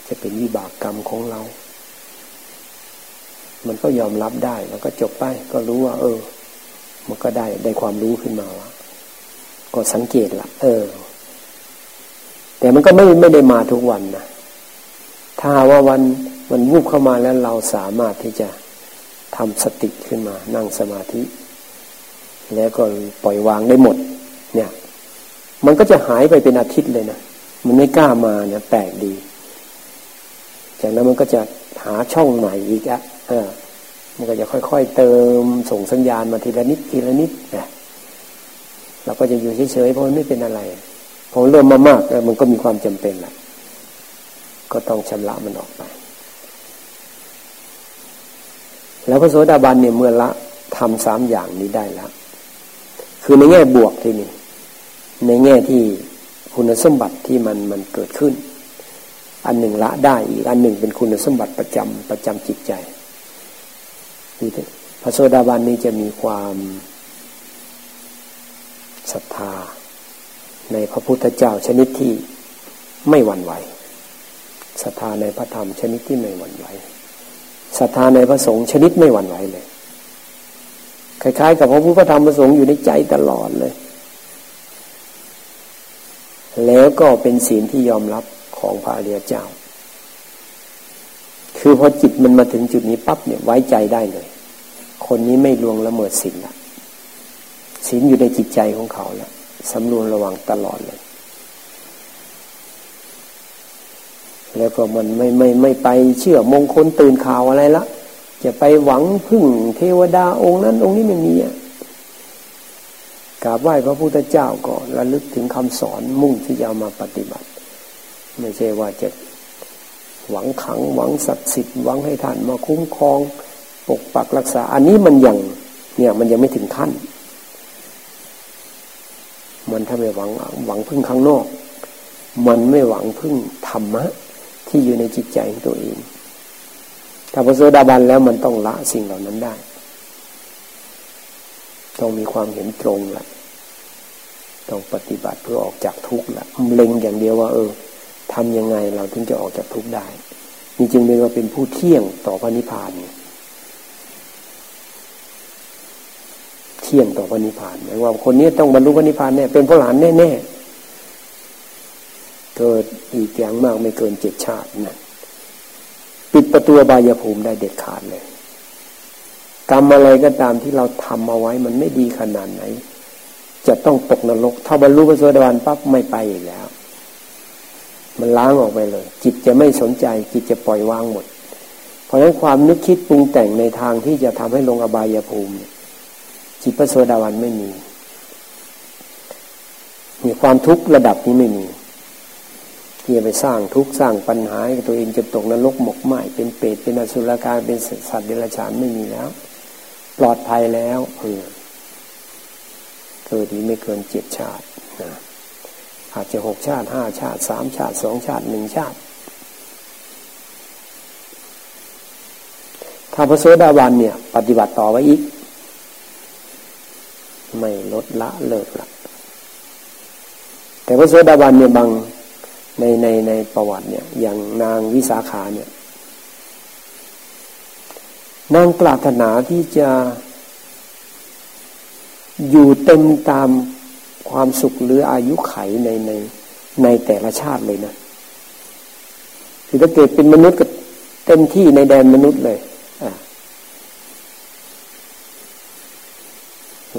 จะเป็นวิบากกรรมของเรา มันก็ยอมรับได้แล้วก็จบไป ก็รู้ว่า เออ มันก็ได้ได้ความรู้ขึ้นมาว่าก็สังเกตละเออ แต่มันก็ไม่ไม่ได้มาทุกวันนะถ้าว่าวันมันวูบเข้ามาแล้วเราสามารถที่จะทำสติขึ้นมา นั่งสมาธิ แล้วก็ปล่อยวางได้หมด เนี่ย มันก็จะหายไปเป็นอาทิตย์เลยนะมันไม่กล้ามาเนี่ยแปลกดี จากนั้นมันก็จะหาช่องใหม่อีกอะเออมันก็จะค่อยๆเติมส่งสัญญาณมาทีละนิดทีละนิดนะเราก็จะอยู่เฉยๆเพราะมันไม่เป็นอะไร พอเริ่มมามากมันก็มีความจำเป็นแหละก็ต้องชำระมันออกไป แล้วพระโสดาบันเนี่ยเมื่อละทำสามอย่างนี้ได้แล้วคือในแง่บวกที่นี่ ในแง่ที่คุณสมบัติที่มันมันเกิดขึ้น อันหนึ่งละได้อีกอันหนึ่งเป็นคุณสมบัติประจำประจำจิตใจพระโสดาบันนี้จะมีความศรัทธา ในพระพุทธเจ้าชนิดที่ไม่หวั่นไหวศรัทธาในพระธรรมชนิดที่ไม่หวั่นไหวศรัทธาในพระสงฆ์ชนิดไม่หวั่นไหวเลยคล้ายๆ กับพระพุทธธรรมพระสงฆ์อยู่ในใจตลอดเลย แล้วก็เป็นศีลที่ยอมรับของพระอริยเจ้า คือพอจิตมันมาถึงจุดนี้ปั๊บเนี่ยไว้ใจได้เลย คนนี้ไม่ลวงละเมิดศีลละศีลอยู่ในจิตใจของเขาแล้ว สำรวมระวังตลอดเลย แล้วก็มันไม่ไม่ไม่ไปเชื่อมงคลตื่นข่าวอะไรละ จะไปหวังพึ่งเทวดาองค์นั้น องค์นี้ไม่มีอะกราบไหว้พระพุทธเจ้าก็ระลึกถึงคำสอนมุ่งที่จะามาปฏิบัติ ไม่ใช่ว่าจะหวังขังหวังศักดิ์สิทธิ์หวังให้ท่านมาคุ้มครอง ปกปักรักษา อันนี้มันยังเนี่ยมันยังไม่ถึงขั้น มันถ้าไม่หวังหวังพึ่งข้างนอก มันไม่หวังพึ่งธรรมะ ที่อยู่ในจิตใจของตัวเอง ถ้าพระโสดาบันแล้วมันต้องละสิ่งเหล่านั้นได้ ต้องมีความเห็นตรงแหละต้องปฏิบัติเพื่อออกจากทุกข์ละเล็งอย่างเดียวว่า เออทำยังไงเราถึงจะออกจากทุกข์ได้นี่จึงเรียกว่าเป็นผู้เที่ยงต่อพระนิพพานเนี่ย ที่ยงต่อพระนิพพานหมายว่าคนนี้ต้องบรรลุพระนิพพานเนี่ยเป็นพระหลานแน่ๆเกิดอีกอย่างมากไม่เกินเจ็ดชาตินะปิดประตูบายภูมิได้เด็ดขาดเลยกรรมอะไรก็ตามที่เราทำเอาไว้มันไม่ดีขนาดไหน จะต้องตกนรก ถ้าบรรลุพระโสดาบันปั๊บไม่ไปอีกแล้ว มันล้างออกไปเลย จิตจะไม่สนใจ จิตจะปล่อยวางหมด เพราะฉะนั้นความนึกคิดปรุงแต่งในทางที่จะทำให้ลงอบายภูมิ จิตพระโสดาบันไม่มีมีความทุกข์ระดับนี้ไม่มีที่จะไปสร้างทุกข์สร้างปัญหาให้ตัวเองจะตกนรกหมกไหมเป็นเปรตเป็นอสุรกายเป็นสัตว์เดรัจฉานไม่มีแล้ว ปลอดภัยแล้วเออเกิดนี้ไม่เกินเจ็ดชาตินะอาจจะหกชาติห้าชาติสามชาติสองชาติหนึ่งชาติ ถ้าพระโสดาบันเนี่ย ปฏิบัติต่อไว้อีก ไม่ลดละเลิกละแต่พระโสดาบันเนี่ยบางในในในประวัติเนี่ย อย่างนางวิสาขาเนี่ย นางปรารถนาที่จะอยู่เต็มตามความสุขหรืออายุไขในในในแต่ละชาติเลยนะคือถ้าเกิดเป็นมนุษย์ก็เต็มที่ในแดนมนุษย์เลยอ่า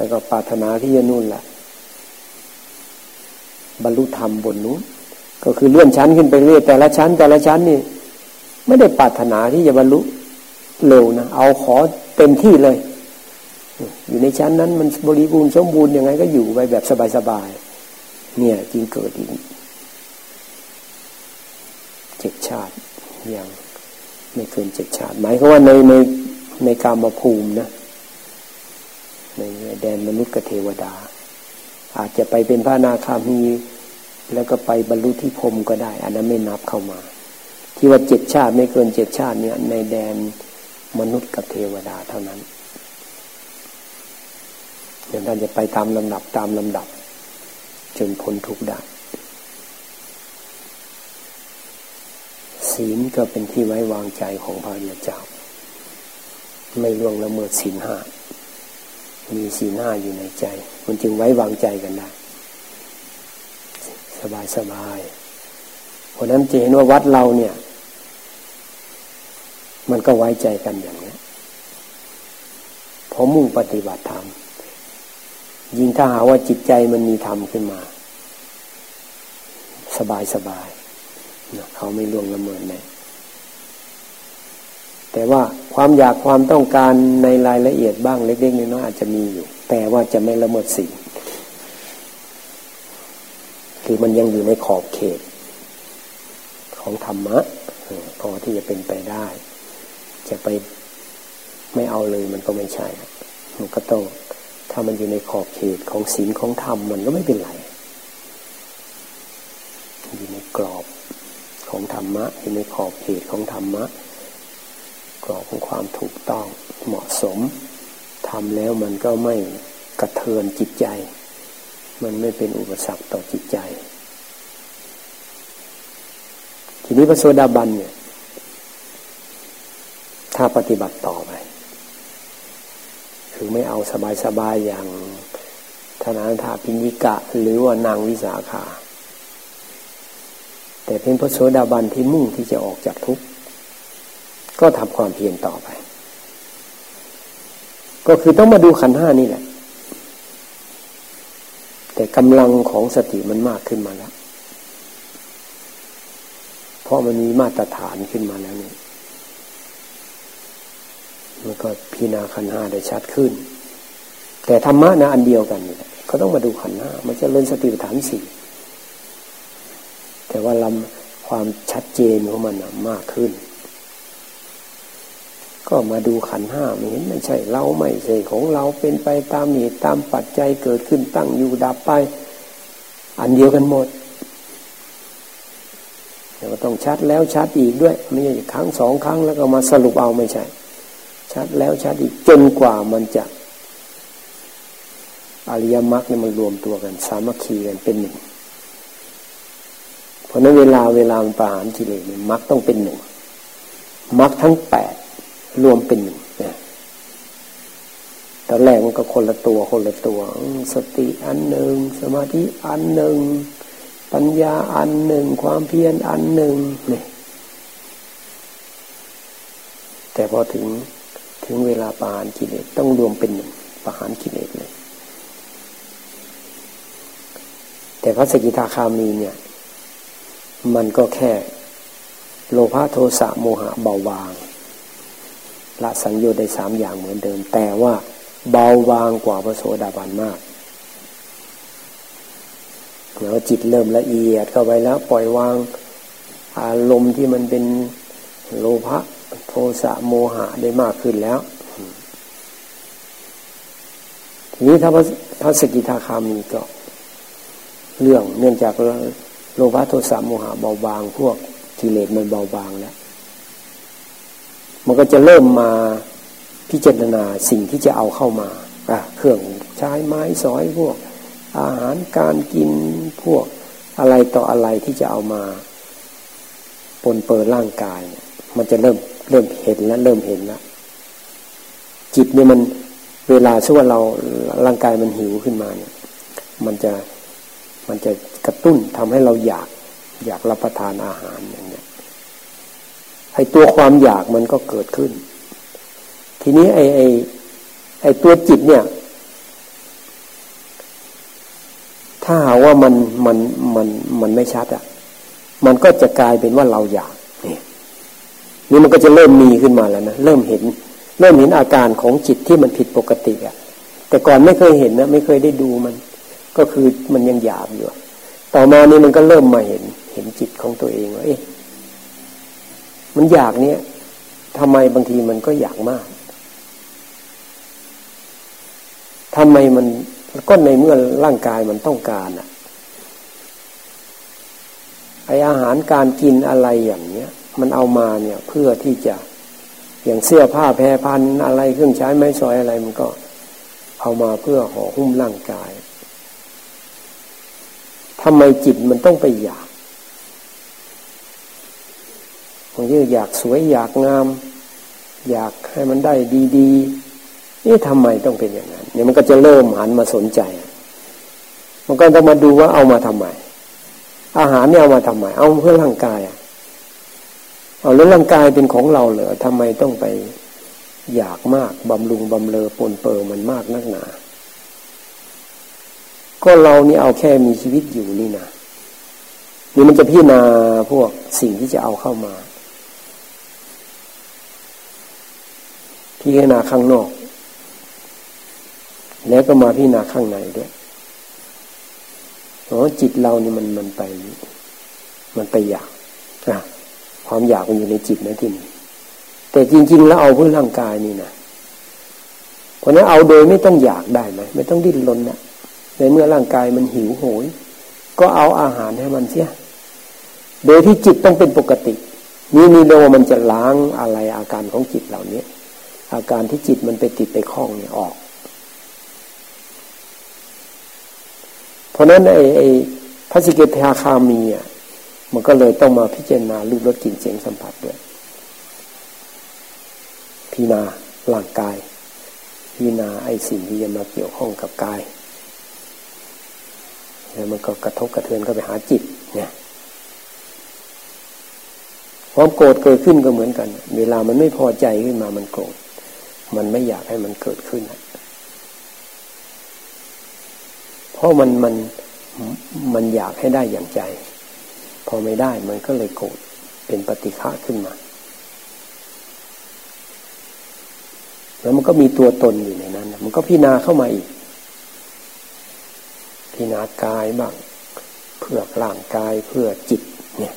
แล้วก็ปรารถนาที่จะนู่นแหละบรรลุธรรมบนนู้นก็คือเลื่อนชั้นขึ้นไปเรื่อยแต่ละชั้น แต่ละชั้นนี่ ไม่ได้ปรารถนาที่จะบรรลุเร็วนะเอาขอเต็มที่เลย อยู่ในชั้นนั้นมันบริบูรณ์สมบูรณ์ยังไง ก็อยู่ไปแบบสบายๆเนี่ยจึงเกิดอีกเจ็ดชาติอย่างไม่เกินเจ็ดชาติ หมายความว่าในในในกามภูมินะ ในแดนมนุษย์กับเทวดา อาจจะไปเป็นพระนาคามีแล้วก็ไปบรรลุที่พรมก็ได้ อันนั้นไม่นับเข้ามา ที่ว่าเจ็ดชาติไม่เกินเจ็ดชาติเนี่ยในแดนมนุษย์กับเทวดาเท่านั้นเดี๋ยวท่านจะไปตามลำดับตามลำดับ จนพ้นทุกข์ได้ศีลก็เป็นที่ไว้วางใจของพระริยเจ้า ไม่ล่วงละเมิดศีลห้า มีศีลห้าอยู่ในใจ มันจึงไว้วางใจกันได้ สบายสบายเพราะนั้นจะเห็นว่าวัดเราเนี่ย มันก็ไว้ใจกันอย่างนี้พอมุ่งปฏิบัติธรรมยิ่งถ้าหาว่าจิตใจมันมีธรรมขึ้นมา สบายสบายเขาไม่ล่วงละเมิดเลย แต่ว่าความอยากความต้องการในรายละเอียดบ้างเล็กๆน้อยๆอาจจะมีอยู่ แต่ว่าจะไม่ละเมิดสิ่งคือมันยังอยู่ในขอบเขต ของธรรมะพอที่จะเป็นไปได้ จะไปไม่เอาเลยมันก็ไม่ใช่มันก็ต้องถ้ามันอยู่ในขอบเขตของศีลของธรรมมันก็ไม่เป็นไรอยู่ในกรอบของธรรมะอยู่ในขอบเขตของธรรมะ กรอบของความถูกต้องเหมาะสมทำแล้วมันก็ไม่กระเทือนจิตใจ มันไม่เป็นอุปสรรคต่อจิตใจ ทีนี้พระโสดาบันเนี่ย ถ้าปฏิบัติต่อไป คือไม่เอาสบายๆอย่างธนาธาพินิกะ หรือว่านางวิสาขา แต่เป็นพระโสดาบันที่มุ่งที่จะออกจากทุกข์ ก็ทำความเพียรต่อไป ก็คือต้องมาดูขันห้านี่แหละ แต่กำลังของสติมันมากขึ้นมาแล้วเพราะมันมีมาตรฐานขึ้นมาแล้วนี่มันก็พิจารณาขันห้าได้ชัดขึ้น แต่ธรรมะนะอันเดียวกันนี่แหละก็ต้องมาดูขันห้ามันจะเล่นสติปัฏฐานสี่แต่ว่าลำความชัดเจนของมันมากขึ้น ก็มาดูขันห้าไม่เห็นไม่ใช่เราไม่ใช่ของเราเป็นไปตามเหตุตามปัจจัยเกิดขึ้นตั้งอยู่ดับไป อันเดียวกันหมดแต่ว่าต้องชัดแล้วชัดอีกด้วยไม่ใช่ครั้งสองครั้งแล้วก็มาสรุปเอาไม่ใช่ ชัดแล้วชัดอีกจนกว่ามันจะ อริยมรรคเนี่ยมันรวมตัวกัน สามัคคีกันเป็นหนึ่งเพราะนั้นเวลาเวลามันประหารกิเลสเนี่ยมรรคต้องเป็นหนึ่งมรรคทั้งแปด รวมเป็นหนึ่งตอนแรกมันก็คนละตัวคนละตัว สติอันหนึ่ง สมาธิอันหนึ่ง ปัญญาอันหนึ่ง ความเพียรอันหนึ่งเนี่ยแต่พอถึงถึงเวลาปหารกิเลสต้องรวมเป็นหนึ่งปหารกิเลสเลย แต่พระสกิทาคามีเนี่ย มันก็แค่ โลภะโทสะโมหะเบาบาง ละสังโยชน์ได้สามอย่างเหมือนเดิม แต่ว่าเบาบางกว่าพระโสดาบันมากแล้วจิตเริ่มละเอียดเข้าไปแล้ว ปล่อยวางอารมณ์ที่มันเป็นโลภะโทสะโมหะได้มากขึ้นแล้ว ทีนี้ถ้าพระสกิทาคามีก็ เรื่องเนื่องจากโลภะโทสะโมหะเบาบาง พวกกิเลสมันเบาบางแล้ว มันก็จะเริ่มมาพิจารณาสิ่งที่จะเอาเข้ามาเครื่องใช้ไม้สอยพวก อาหารการกินพวกอะไรต่ออะไรที่จะเอามาปนเปื้อนร่างกายเนี่ยมันจะเริ่มเริ่มเห็นแล้วเริ่มเห็นแล้วจิตเนี่ยมันเวลาช่วงเราร่างกายมันหิวขึ้นมาเนี่ย มันจะมันจะกระตุ้นทำให้เราอยากอยากรับประทานอาหารเงี้ย ไอตัวความอยากมันก็เกิดขึ้น ทีนี้ไอไอไอตัวจิตเนี่ย ถ้าหาว่ามันมันมันมันไม่ชัดอะ่ะ มันก็จะกลายเป็นว่าเราอยากนี่มันก็จะเริ่มมีขึ้นมาแล้วนะเริ่มเห็น เริ่มเห็นอาการของจิตที่มันผิดปกติอะ่ะ แต่ก่อนไม่เคยเห็นนะไม่เคยได้ดูมัน ก็คือมันยังหยาบอยู่ ต่อมานี่มันก็เริ่มมาเห็น เห็นจิตของตัวเองว่าเอ๊ะ มันอยากเนี้ยทำไมบางทีมันก็อยากมากทำไมมันก็ในเมื่อร่างกายมันต้องการอะไออาหารการกินอะไรอย่างเนี้ย มันเอามาเนี่ยเพื่อที่จะอย่างเสื้อผ้าแพรพันอะไรเครื่องใช้ไม้สอยอะไรมันก็เอามาเพื่อห่อหุ้มร่างกายทำไมจิตมันต้องไปอยาก บางทีอยากสวยอยากงาม อยากให้มันได้ดีๆนี่ทำไมต้องเป็นอย่างนั้นเนี่ยมันก็จะเริ่มหันมาสนใจ มันก็จะมาดูว่าเอามาทำไม อาหารเนี่ยเอามาทำไม เอาเพื่อร่างกายอะเอาแล้วร่างกายเป็นของเราเหรอทำไมต้องไปอยากมากบำรุงบำเลอปนเปื้อมันมากนักหนา ก็เรานี่เอาแค่มีชีวิตอยู่นี่นะนี่มันจะพิจารณาพวกสิ่งที่จะเอาเข้ามา พิจารณาข้างนอก แล้วก็มาพิจารณาข้างในด้วยอ๋อจิตเรานี่มันมันไป มันไปอยากอะความอยากมันอยู่ในจิตนะที่นี่แต่จริง ๆ แล้วเอาเพื่อร่างกายนี่นะเพราะนั้นเอาโดยไม่ต้องอยากได้ไหมไม่ต้องดิ้นรนนะในเมื่อร่างกายมันหิวโหย ก็เอาอาหารให้มันเสียโดยที่จิตต้องเป็นปกติ นี่นี่เรียกว่ามันจะล้างอะไรอาการของจิตเหล่านี้ อาการที่จิตมันไปติดไปคล้องเนี่ยออก เพราะนั้นไอ้ไอ้พระสิกเทาคามีอะมันก็เลยต้องมาพิจารณารูปรสกลิ่นเสียงสัมผัสด้วยพิจารณาร่างกายพิจารณาไอ้สิ่งที่จะมาเกี่ยวข้องกับกายแล้วมันก็กระทบกระเทือนก็ไปหาจิตเนี่ยความโกรธเกิดขึ้นก็เหมือนกัน เวลามันไม่พอใจขึ้นมามันโกรธ มันไม่อยากให้มันเกิดขึ้น เพราะมันมันมันอยากให้ได้อย่างใจ พอไม่ได้มันก็เลยโกรธเป็นปฏิฆะขึ้นมา แล้วมันก็มีตัวตนอยู่ในนั้น มันก็พิจารณาเข้ามาอีก พิจารณากายบ้าง เพื่อร่างกายเพื่อจิตเนี่ย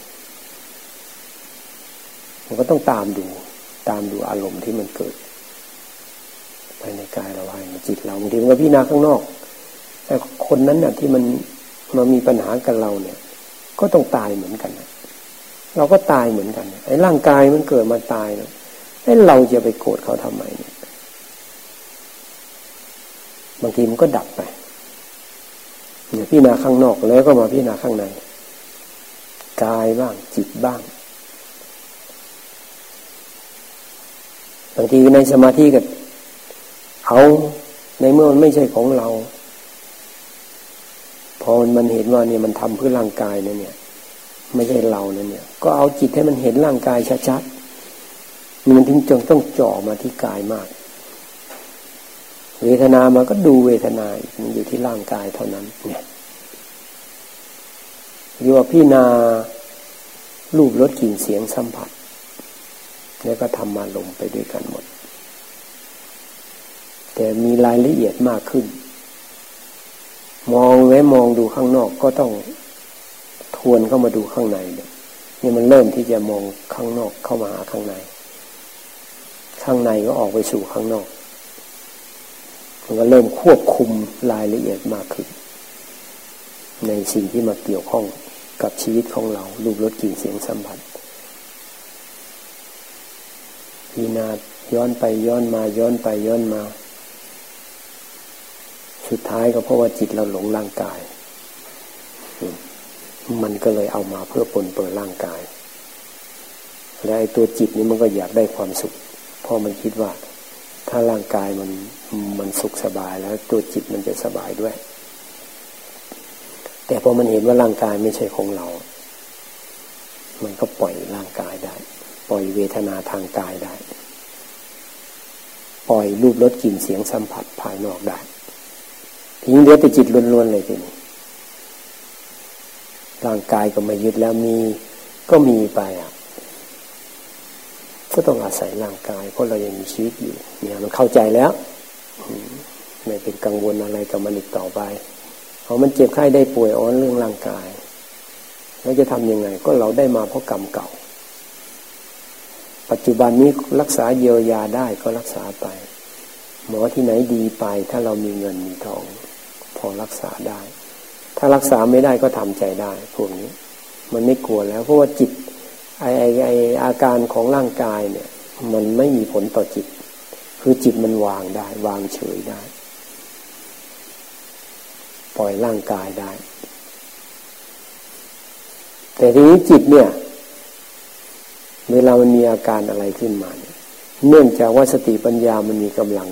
มันก็ต้องตามดู ตามดูอารมณ์ที่มันเกิด ภายในกายเราภายในจิตเราบางทีมันก็พิจารณาข้างนอก แต่คนนั้นน่ะที่มันมามีปัญหากับเราเนี่ย ก็ต้องตายเหมือนกันเราก็ตายเหมือนกันไอ้ร่างกายมันเกิดมาตายแล้วไอ้เราจะไปโกรธเขาทำไมเนี่ยบางทีมันก็ดับไปเนี่ยพี่นาข้างนอกแล้วก็มาพี่นาข้างในกายบ้างจิตบ้างบางทีในสมาธิก็ เอาในเมื่อมันไม่ใช่ของเรา พอมันเห็นว่าเนี่ยมันทำเพื่อร่างกายนะเนี่ย ไม่ใช่เรานะเนี่ย ก็เอาจิตให้มันเห็นร่างกายชัดๆมันถึงจงต้องจ่อมาที่กายมาก เวทนามาก็ดูเวทนามันอยู่ที่ร่างกายเท่านั้น เนี่ยเรียกว่าพี่นารูปรสกลิ่นเสียงสัมผัส แล้วก็ทำมาลงไปด้วยกันหมด แต่มีรายละเอียดมากขึ้น มองแว้มองดูข้างนอกก็ต้องทวนเข้ามาดูข้างในเนี่ยนี่มันเริ่มที่จะมองข้างนอกเข้ามาหาข้างใน ข้างในก็ออกไปสู่ข้างนอกมันก็เริ่มควบคุมรายละเอียดมากขึ้น ในสิ่งที่มาเกี่ยวข้องกับชีวิตของเรารูปรสกลิ่นเสียงสัมผัสพีนาย้อนไปย้อนมาย้อนไปย้อนมา สุดท้ายก็เพราะว่าจิตเราหลงร่างกาย มันก็เลยเอามาเพื่อปนเปื้อนร่างกาย และไอ้ตัวจิตนี้มันก็อยากได้ความสุข เพราะมันคิดว่า ถ้าร่างกายมันมันสุขสบายแล้วตัวจิตมันจะสบายด้วย แต่พอมันเห็นว่าร่างกายไม่ใช่ของเรา มันก็ปล่อยร่างกายได้ ปล่อยเวทนาทางกายได้ ปล่อยรูปรสกลิ่นเสียงสัมผัสภายนอกได้ นี้เหลือแต่จิตล้วนๆเลยทีนี้ร่างกายก็ไม่ยึดแล้วมีก็มีไปอะก็ต้องอาศัยร่างกาย เพราะเรายังมีชีวิตอยู่ เนี่ยมันเข้าใจแล้วไม่เป็นกังวลอะไรกับมันอีกต่อไปพอมันเจ็บไข้ได้ป่วยอ่อนเรื่องร่างกายเราจะทํำยังไง ก็เราได้มาเพราะกรรมเก่า ปัจจุบันนี้รักษาเยียวยาได้ก็รักษาไป หมอที่ไหนดีไป ถ้าเรามีเงินมีทอง พอรักษาได้ ถ้ารักษาไม่ได้ก็ทำใจได้พวกนี้ มันไม่กลัวแล้ว เพราะว่าจิตไอไอไออาการของร่างกายเนี่ย มันไม่มีผลต่อจิต คือจิตมันวางได้ วางเฉยได้ ปล่อยร่างกายได้ แต่ทีนี้จิตเนี่ย เวลามันมีอาการอะไรขึ้นมา เนี่ยเนื่องจากว่าสติปัญญามันมีกำลัง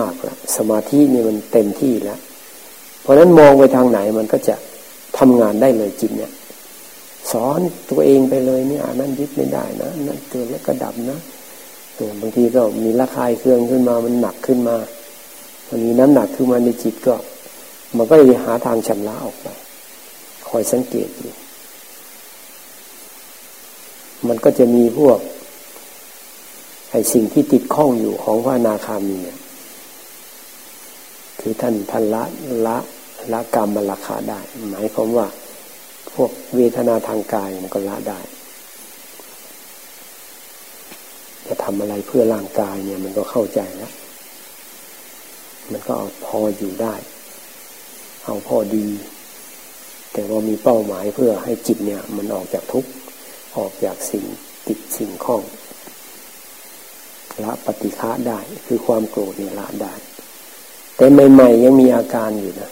มากแล้วสมาธินี่มันเต็มที่แล้ว เพราะนั้นมองไปทางไหนมันก็จะทำงานได้เลยจิตเนี่ย สอนตัวเองไปเลยเนี่ยนั่นยึดไม่ได้นะนั่นเกิดแล้วก็ดับนะบางทีก็มีระคายเครื่องขึ้นมามันหนักขึ้นมามันมีน้ำหนักขึ้นมาในจิตก็ มันก็หาทางชำระออกไป คอยสังเกตอยู่มันก็จะมีพวกไอ้สิ่งที่ติดข้องอยู่ของพระนาคามีเนี่ย คือท่านท่านละละละกรรมมันราคาได้ หมายความว่าพวกเวทนาทางกายมันก็ละได้จะทำอะไรเพื่อร่างกายเนี่ย มันก็เข้าใจแล้วมันก็พออยู่ได้ เอาพอดี แต่ว่ามีเป้าหมายเพื่อให้จิตเนี่ย มันออกจากทุกข์ออกจากสิ่งติดสิ่งข้องละปฏิฆะได้คือความโกรธเนี่ยละได้ แต่ใหม่ๆยังมีอาการอยู่นะ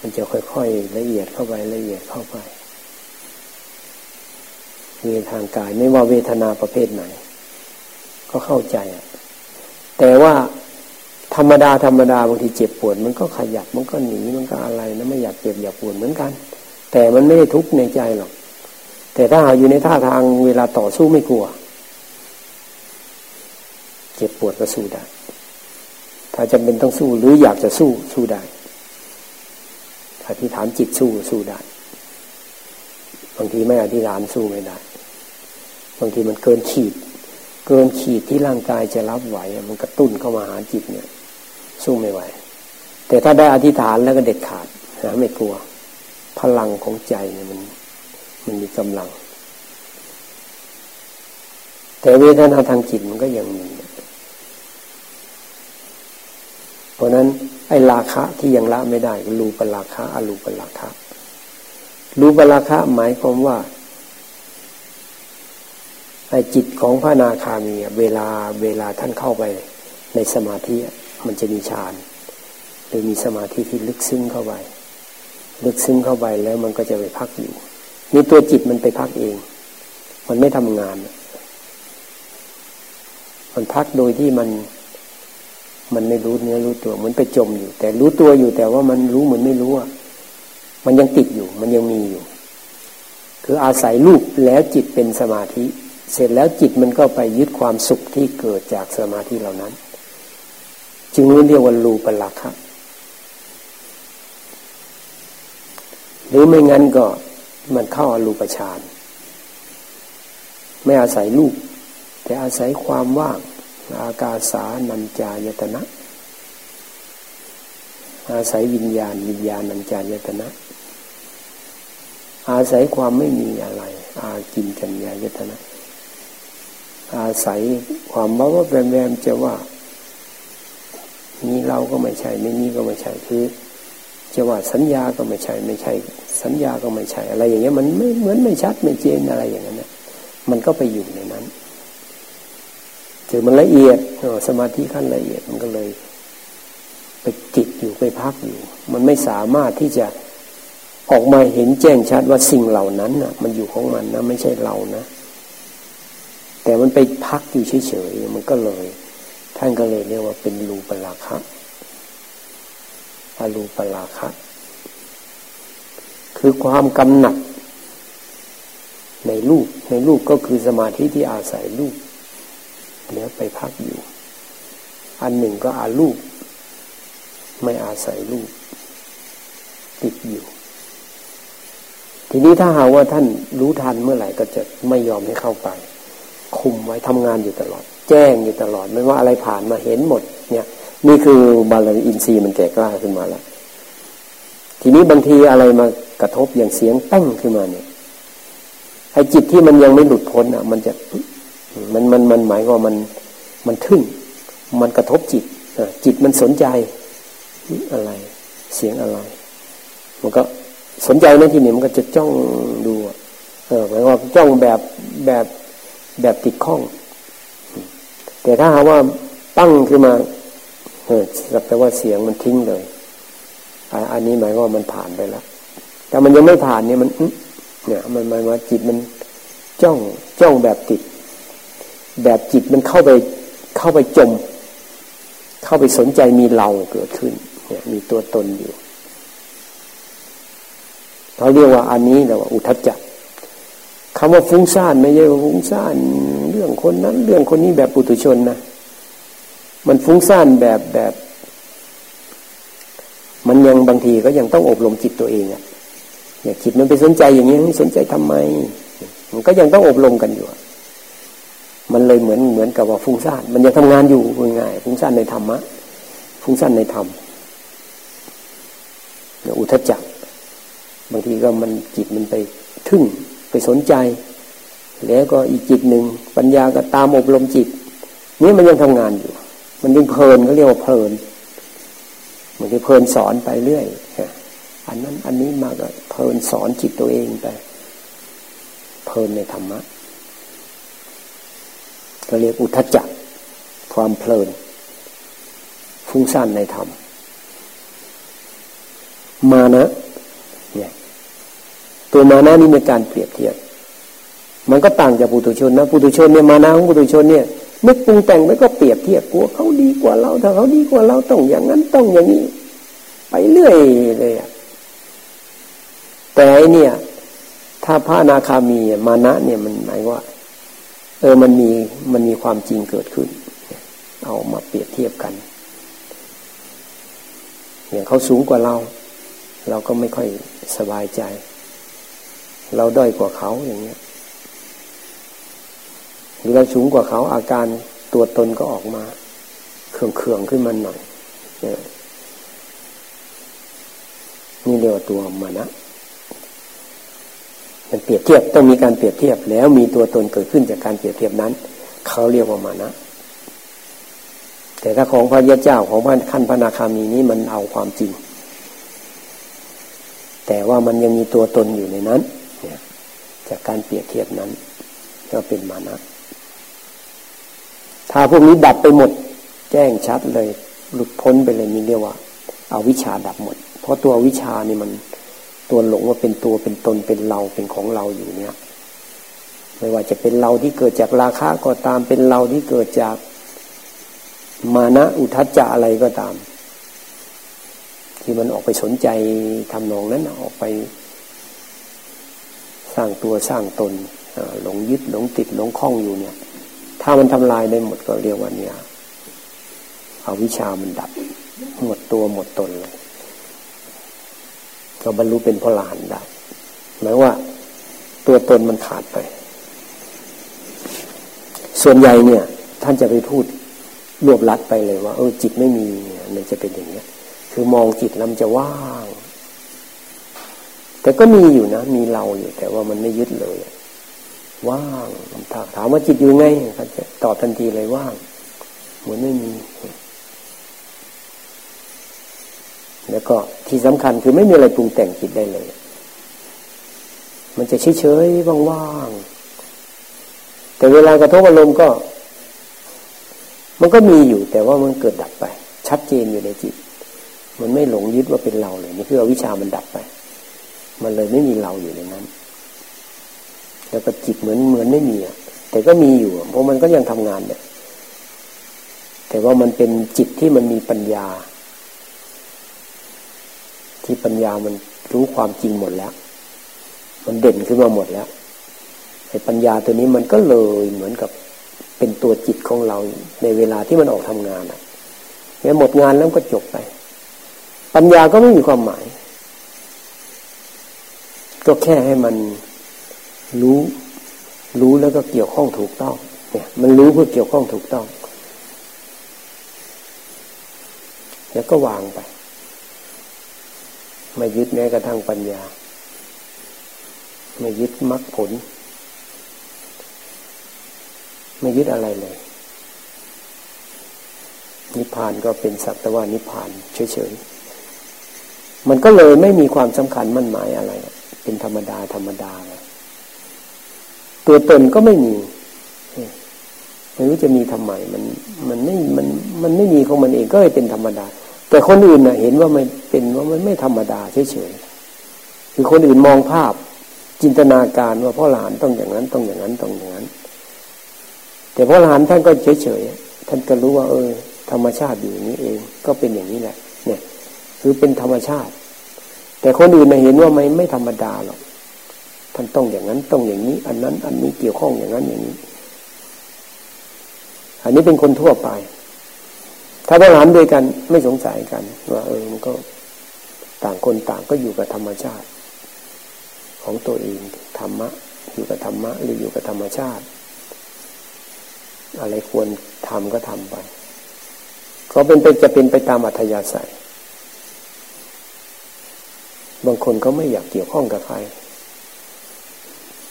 มันจะค่อยๆละเอียดเข้าไปละเอียดเข้าไปเวทางกายไม่ว่าเวทนาประเภทไหน ก็เข้าใจอะแต่ว่าธรรมดาธรรมดาบางทีเจ็บปวด มันก็ขยับมันก็หนีมันก็อะไรนะไม่อยากเจ็บอยากปวดเหมือนกัน แต่มันไม่ได้ทุกข์ในใจหรอก แต่ถ้าหาอยู่ในท่าทางเวลาต่อสู้ไม่กลัว เจ็บปวดก็สู้ได้ ถ้าจำเป็นต้องสู้หรืออยากจะสู้สู้ได้อธิษฐานจิตสู้สู้ได้ บางทีไม่อธิษฐานสู้ไม่ได้ บางทีมันเกินขีด เกินขีดที่ร่างกายจะรับไหว มันกระตุ้นเข้ามาหาจิตเนี่ย สู้ไม่ไหว แต่ถ้าได้อธิษฐานแล้วก็เด็ดขาดนะไม่กลัว พลังของใจเนี่ยมัน มันมีกำลัง แต่เวทนาทางจิตมันก็ยังมี เพราะนั้นไอ้ราคะที่ยังละไม่ได้รูปราคะอรูปราคะรูปราคะหมายความว่าไอ้จิตของพระนาคามีเวลาเวลาท่านเข้าไปในสมาธิมันจะมีฌานหรือมีสมาธิที่ลึกซึ้งเข้าไปลึกซึ้งเข้าไปแล้วมันก็จะไปพักอยู่นี่ตัวจิตมันไปพักเอง มันไม่ทำงาน มันพักโดยที่มัน มันไม่รู้เนื้อรู้ตัวเหมือนไปจมอยู่ แต่รู้ตัวอยู่แต่ว่ามันรู้เหมือนไม่รู้อะมันยังติดอยู่ มันยังมีอยู่ คืออาศัยรูปแล้วจิตเป็นสมาธิ เสร็จแล้วจิตมันก็ไปยึดความสุขที่เกิดจากสมาธิเหล่านั้น จึงเรียกว่ารูปลักษณ์หรือไม่งั้นก็มันเข้าอรูปฌานไม่อาศัยรูปแต่อาศัยความว่าง อากาสานัญจายตนะ อาศัยวิญญาณวิญญาณัญจายตนะ อาศัยความไม่มีอะไร อากินจัญญายตนะ อาศัยความว่าว่าแวมๆจะว่ามีเราก็ไม่ใช่ ไม่มีก็ไม่ใช่คือจะว่าสัญญาก็ไม่ใช่ไม่ใช่ สัญญาก็ไม่ใช่อะไรอย่างเงี้ยมันไม่เหมือนไม่ชัดไม่เจนอะไรอย่างนั้นนะมันก็ไปอยู่ในนั้น เจอมันละเอียดสมาธิขั้นละเอียดมันก็เลย ไปจิตอยู่ไปพักอยู่ มันไม่สามารถที่จะออกมาเห็นแจ้งชัดว่าสิ่งเหล่านั้นน่ะ มันอยู่ของมันนะไม่ใช่เรานะ แต่มันไปพักอยู่เฉยๆมันก็เลย ท่านก็เลยเรียกว่าเป็นรูปราคะอรูปราคะ คือความกำหนัดในรูปในรูปก็คือสมาธิที่อาศัยรูป แล้วไปพักอยู่ อันหนึ่งก็อารูป ไม่อาศัยรูป ติดอยู่ ทีนี้ถ้าหาว่าท่านรู้ทันเมื่อไหร่ก็จะไม่ยอมให้เข้าไป คุมไว้ทำงานอยู่ตลอด แจ้งอยู่ตลอด ไม่ว่าอะไรผ่านมาเห็นหมด เนี่ย นี่คือบาลอินทรีย์มันแก่กล้าขึ้นมาแล้วทีนี้บางทีอะไรมากระทบอย่างเสียงแป้งขึ้นมาเนี่ยไอ้จิตที่มันยังไม่หลุดพ้นอะ มันจะ มันมันมันหมายว่ามันมันทึ่ง มันกระทบจิตจิตมันสนใจอะไร เสียงอะไร มันก็สนใจในที่นี้มันก็จะจ้องดูเออหมายว่าจ้องแบบแบบแบบติดข้อง แต่ถ้าหาว่าตั้งขึ้นมาเออแปลว่าเสียงมันทิ้งเลยอันนี้หมายว่ามันผ่านไปแล้วแต่มันยังไม่ผ่านเนี่ยมันเนี่ยมันหมายว่าจิตมันจ้องจ้องแบบติด แบบจิตมันเข้าไปเข้าไปจม เข้าไปสนใจมีเราเกิดขึ้นเนี่ยมีตัวตนอยู่เขาเรียกว่าอันนี้แหละว่าอุทจจะคำว่าฟุ้งซ่านไม่ใช่ว่าฟุ้งซ่านเรื่องคนนั้น เรื่องคนนี้แบบปุถุชนนะมันฟุ้งซ่านแบบแบบ มันยังบางทีก็ยังต้องอบรมจิตตัวเองอะเนี่ยจิตมันไปสนใจอย่างนี้สนใจทำไม มันก็ยังต้องอบรมกันอยู่ มันเลยเหมือนเหมือนกับว่าฟุ้งซ่านมันยังทำงานอยู่ง่ายฟุ้งซ่านในธรรมะฟุ้งซ่านในธรรมอุทจักบางทีก็มันจิตมันไปทึ่งไปสนใจ แล้วก็อีกจิตหนึ่งปัญญาก็ตามอบรมจิตนี่มันยังทำงานอยู่ มันยังเพลินก็เรียกว่าเพลินมันจะเพลินสอนไปเรื่อยอันนั้นอันนี้มาก็เพลินสอนจิตตัวเองไปเพลินในธรรมะ ก็เรียกอุทจักความเพลิน ฟุ้งซ่านในธรรม มานะเนี่ยตัวมานะนี่เป็นการเปรียบเทียบ มันก็ต่างจากปุถุชนนะปุถุชนเนี่ยมานะของปุถุชนเนี่ยนึกปรุงแต่งไปก็เปรียบเทียบกลัวเขาดีกว่าเราถ้าเขาดีกว่าเราต้องอย่างนั้นต้องอย่างนี้ ไปเรื่อยเลยอะแต่อเนี่ย ถ้าพระนาคามีมานะเนี่ยมันหมายว่า เออมันมีมันมีความจริงเกิดขึ้น เอามาเปรียบเทียบกัน อย่างเขาสูงกว่าเรา เราก็ไม่ค่อยสบายใจ เราด้อยกว่าเขาอย่างเงี้ยหรือเราสูงกว่าเขาอาการตัวตนก็ออกมาเคืองเคืองขึ้นมาหน่อยนี่เรียกว่าตัวมานะ มันเปรียบเทียบต้องมีการเปรียบเทียบแล้วมีตัวตนเกิดขึ้นจากการเปรียบเทียบนั้น เขาเรียกว่ามานะ แต่ถ้าของพระยาเจ้าของพระขั้นพระนาคามีนี้มันเอาความจริง แต่ว่ามันยังมีตัวตนอยู่ในนั้นเนี่ยจากการเปรียบเทียบนั้น ก็เป็นมานะ ถ้าพวกนี้ดับไปหมด แจ้งชัดเลย หลุดพ้นไปเลยนี่เรียกว่าเอาวิชาดับหมด เพราะตัววิชานี่มัน ตัวหลงว่าเป็นตัวเป็นตนเป็นเราเป็นของเราอยู่เนี่ย ไม่ว่าจะเป็นเราที่เกิดจากราคะก็ตามเป็นเราที่เกิดจากมานะอุทัจจะอะไรก็ตาม ที่มันออกไปสนใจทำนองนั้นออกไป สร้างตัวสร้างตนหลงยึดหลงติดหลงคล้องอยู่เนี่ย ถ้ามันทำลายได้หมดก็เรียกว่าเนี่ยเอาวิชามันดับ หมดตัวหมดตนเลย ก็บรรลุเป็นพระลานได้หมายว่าตัวตนมันขาดไป ส่วนใหญ่เนี่ย ท่านจะไปพูดรวบลัดไปเลยว่า เออจิตไม่มีมันจะเป็นอย่างเนี้ย คือมองจิตแล้วมันจะว่าง แต่ก็มีอยู่นะ มีเราอยู่ แต่ว่ามันไม่ยึดเลย ว่างถามว่าจิตอยู่ไงเขาจะตอบทันทีเลยว่าง เหมือนไม่มี แล้วก็ที่สำคัญคือไม่มีอะไรปรุงแต่งจิตได้เลย มันจะเฉยๆว่างๆแต่เวลากระทบอารมณ์ก็ มันก็มีอยู่ แต่ว่ามันเกิดดับไป ชัดเจนอยู่ในจิต มันไม่หลงยึดว่าเป็นเราเลยนี่คืออวิชามันดับไป มันเลยไม่มีเราอยู่ในนั้น แล้วก็จิตเหมือนเหมือนไม่มีอะแต่ก็มีอยู่ เพราะมันก็ยังทำงานเนี่ยแต่ว่ามันเป็นจิตที่มันมีปัญญา ที่ปัญญามันรู้ความจริงหมดแล้ว มันเด่นขึ้นมาหมดแล้วไอ้ปัญญาตัวนี้มันก็เลยเหมือนกับเป็นตัวจิตของเราในเวลาที่มันออกทำงานอะเนี่ยหมดงานแล้วก็จบไป ปัญญาก็ไม่มีความหมาย ก็แค่ให้มันรู้ รู้แล้วก็เกี่ยวข้องถูกต้อง เนี่ย มันรู้เพื่อเกี่ยวข้องถูกต้อง แล้วก็วางไป ไม่ยึดแม้กระทั่งปัญญา ไม่ยึดมรรคผล ไม่ยึดอะไรเลย นิพพานก็เป็นสักแต่ว่านิพพานเฉยๆ มันก็เลยไม่มีความสำคัญมั่นหมายอะไร เป็นธรรมดาธรรมดาเลยตัวตนก็ไม่มีไม่รู้จะมีทำไมมันมันไม่มันมันไม่มีของมันเองก็เลยเป็นธรรมดา แต่คนอื่นน่ะเห็นว่ามันเป็นว่ามันไม่ธรรมดาเฉยๆคือคนอื่นมองภาพจินตนาการว่าพ่อหลานต้องอย่างนั้นต้องอย่างนั้นต้องอย่างนั้น แต่พ่อหลานท่านก็เฉยๆท่านก็รู้ว่า เออ ธรรมชาติอยู่อย่างนี้เอง ก็เป็นอย่างนี้แหละ เนี่ย คือเป็นธรรมชาติ แต่คนอื่นเห็นว่าไม่ไม่ธรรมดาหรอกท่านต้องอย่างนั้นต้องอย่างนี้ อันนั้น อันนี้เกี่ยวข้องอย่างนั้นอย่างนี้ อันนี้เป็นคนทั่วไป ถ้าบริหารด้วยกันไม่สงสัยกันว่าเออมันก็ต่างคนต่างก็อยู่กับธรรมชาติ ของตัวเองธรรมะอยู่กับธรรมะหรืออยู่กับธรรมชาติ อะไรควรทำก็ทำไปก็เป็นไปจะเป็นไปตามอัธยาศัย บางคนก็ไม่อยากเกี่ยวข้องกับใคร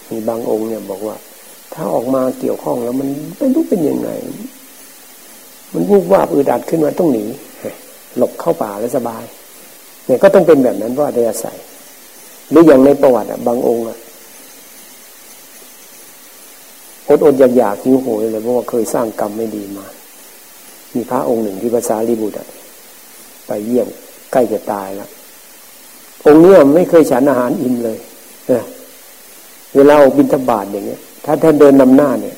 มีบางองค์เนี่ยบอกว่า ถ้าออกมาเกี่ยวข้องแล้วมันไม่รู้เป็นยังไง มันวูบวาบอืดอัดขึ้นมาต้องหนีหลบเข้าป่าแล้วสบาย เนี่ยก็ต้องเป็นแบบนั้นเพราะอัธยาศัยหรืออย่างในประวัติบางองค์อดอดอยากอยากหิวโหยเลยเพราะว่าเคยสร้างกรรมไม่ดีมา มีพระองค์หนึ่งที่ภาษาลีบุตรไปเยี่ยมใกล้จะตายแล้วองค์นี้ไม่เคยฉันอาหารอิ่มเลยเออเวลาออกบินทบาทอย่างเงี้ย ถ้าท่านเดินนำหน้าเนี่ย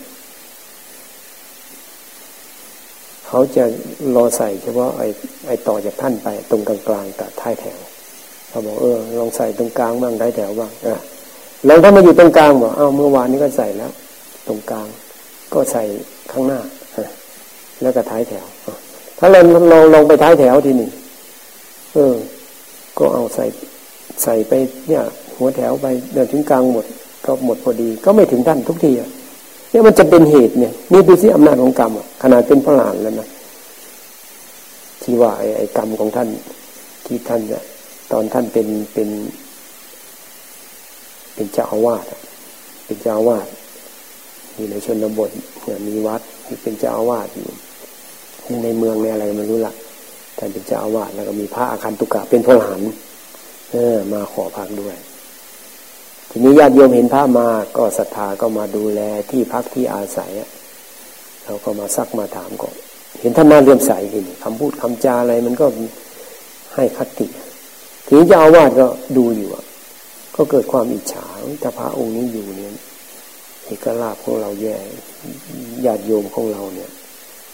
เขาจะรอใส่เฉพาะไอ้ไอ้ต่อจากท่านไป ตรงกลางๆกับท้ายแถวเขาบอกเออลองใส่ตรงกลางบ้างท้ายแถวบ้างออแล้วถ้ามาอยู่ตรงกลางบอกเอ้าเมื่อวานนี้ก็ใส่แล้ว ตรงกลาง ก็ใส่ข้างหน้าแล้วก็ท้ายแถวถ้าเราเราลองไปท้ายแถวทีนี้เออ ก็เอาใส่ใส่ไปเนี่ย หัวแถวไปเดินถึงกลางหมด ก็หมดพอดี ก็ไม่ถึงท่านทุกทีอะ เนี่ยมันจะเป็นเหตุเนี่ย นี่ดูสิอำนาจของกรรมขนาดเป็นพระหลานแล้วนะที่ว่าไอ้ไอกรรมของท่านที่ท่านเนี่ยตอนท่านเป็นเป็น เป็นเจ้าอาวาสเป็นเจ้าอาวาสอยู่ในชนบทเนี่ยมีวัดที่เป็นเจ้าอาวาสอยู่ในเมืองในอะไรไม่รู้ละท่านเป็นเจ้าอาวาสแล้วก็มีพระอาคันตุกะเป็นพระหลานเออมาขอพักด้วย ทีนี้ญาติโยมเห็นพระมาก็ศรัทธาก็มาดูแลที่พักที่อาศัยเราก็มาซักมาถามก็เห็นท่านน่าเลื่อมใสทีนี้คำพูดคำจาอะไรมันก็ให้คติทีนี้เจ้าอาวาสก็ดูอยู่ก็เกิดความอิจฉาแต่พระองค์นี้อยู่เนี่ยเอกลาภของเราแย่ญาติโยมของเราเนี่ย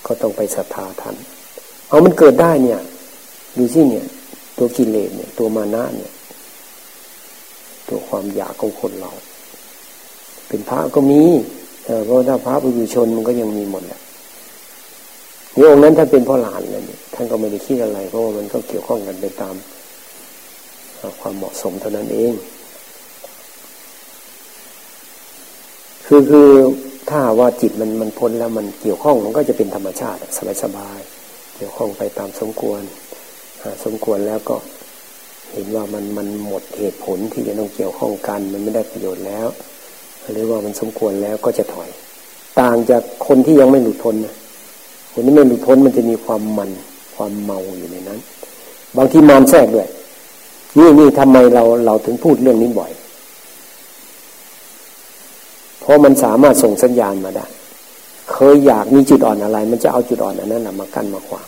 ก็ต้องไปศรัทธาท่านเอามันเกิดได้เนี่ย ดูสิเนี่ย ตัวกิเลสเนี่ย ตัวมานะเนี่ย ตัวความอยากของคนเรา เป็นพระก็มีเพราะถ้าพระปุถุชนมันก็ยังมีหมดแหละนี่องค์นั้นถ้าเป็นพ่อหลานเลยเนี่ยท่านก็ไม่ได้คิดอะไร เพราะว่ามันก็เกี่ยวข้องกันไปตามความเหมาะสมเท่านั้นเอง คือคือถ้าว่าจิตมันมันพ้นแล้วมันเกี่ยวข้องมันก็จะเป็นธรรมชาติสบายสบายเกี่ยวข้องไปตามสมควรสมควรแล้วก็ เห็นว่ามันมันหมดเหตุผลที่จะต้องเกี่ยวข้องกันมันไม่ได้ประโยชน์แล้ว หรือว่ามันสมควรแล้วก็จะถอย ต่างจากคนที่ยังไม่หลุดพ้นนะคนที่ไม่หลุดพ้นมันจะมีความมันความเมาอยู่ในนั้น บางทีมานแทรกด้วยนี่นี่ทำไมเราเราถึงพูดเรื่องนี้บ่อย เพราะมันสามารถส่งสัญญาณมาได้ เคยอยากมีจุดอ่อนอะไร มันจะเอาจุดอ่อนอันนั้นมากั้นมาขวาง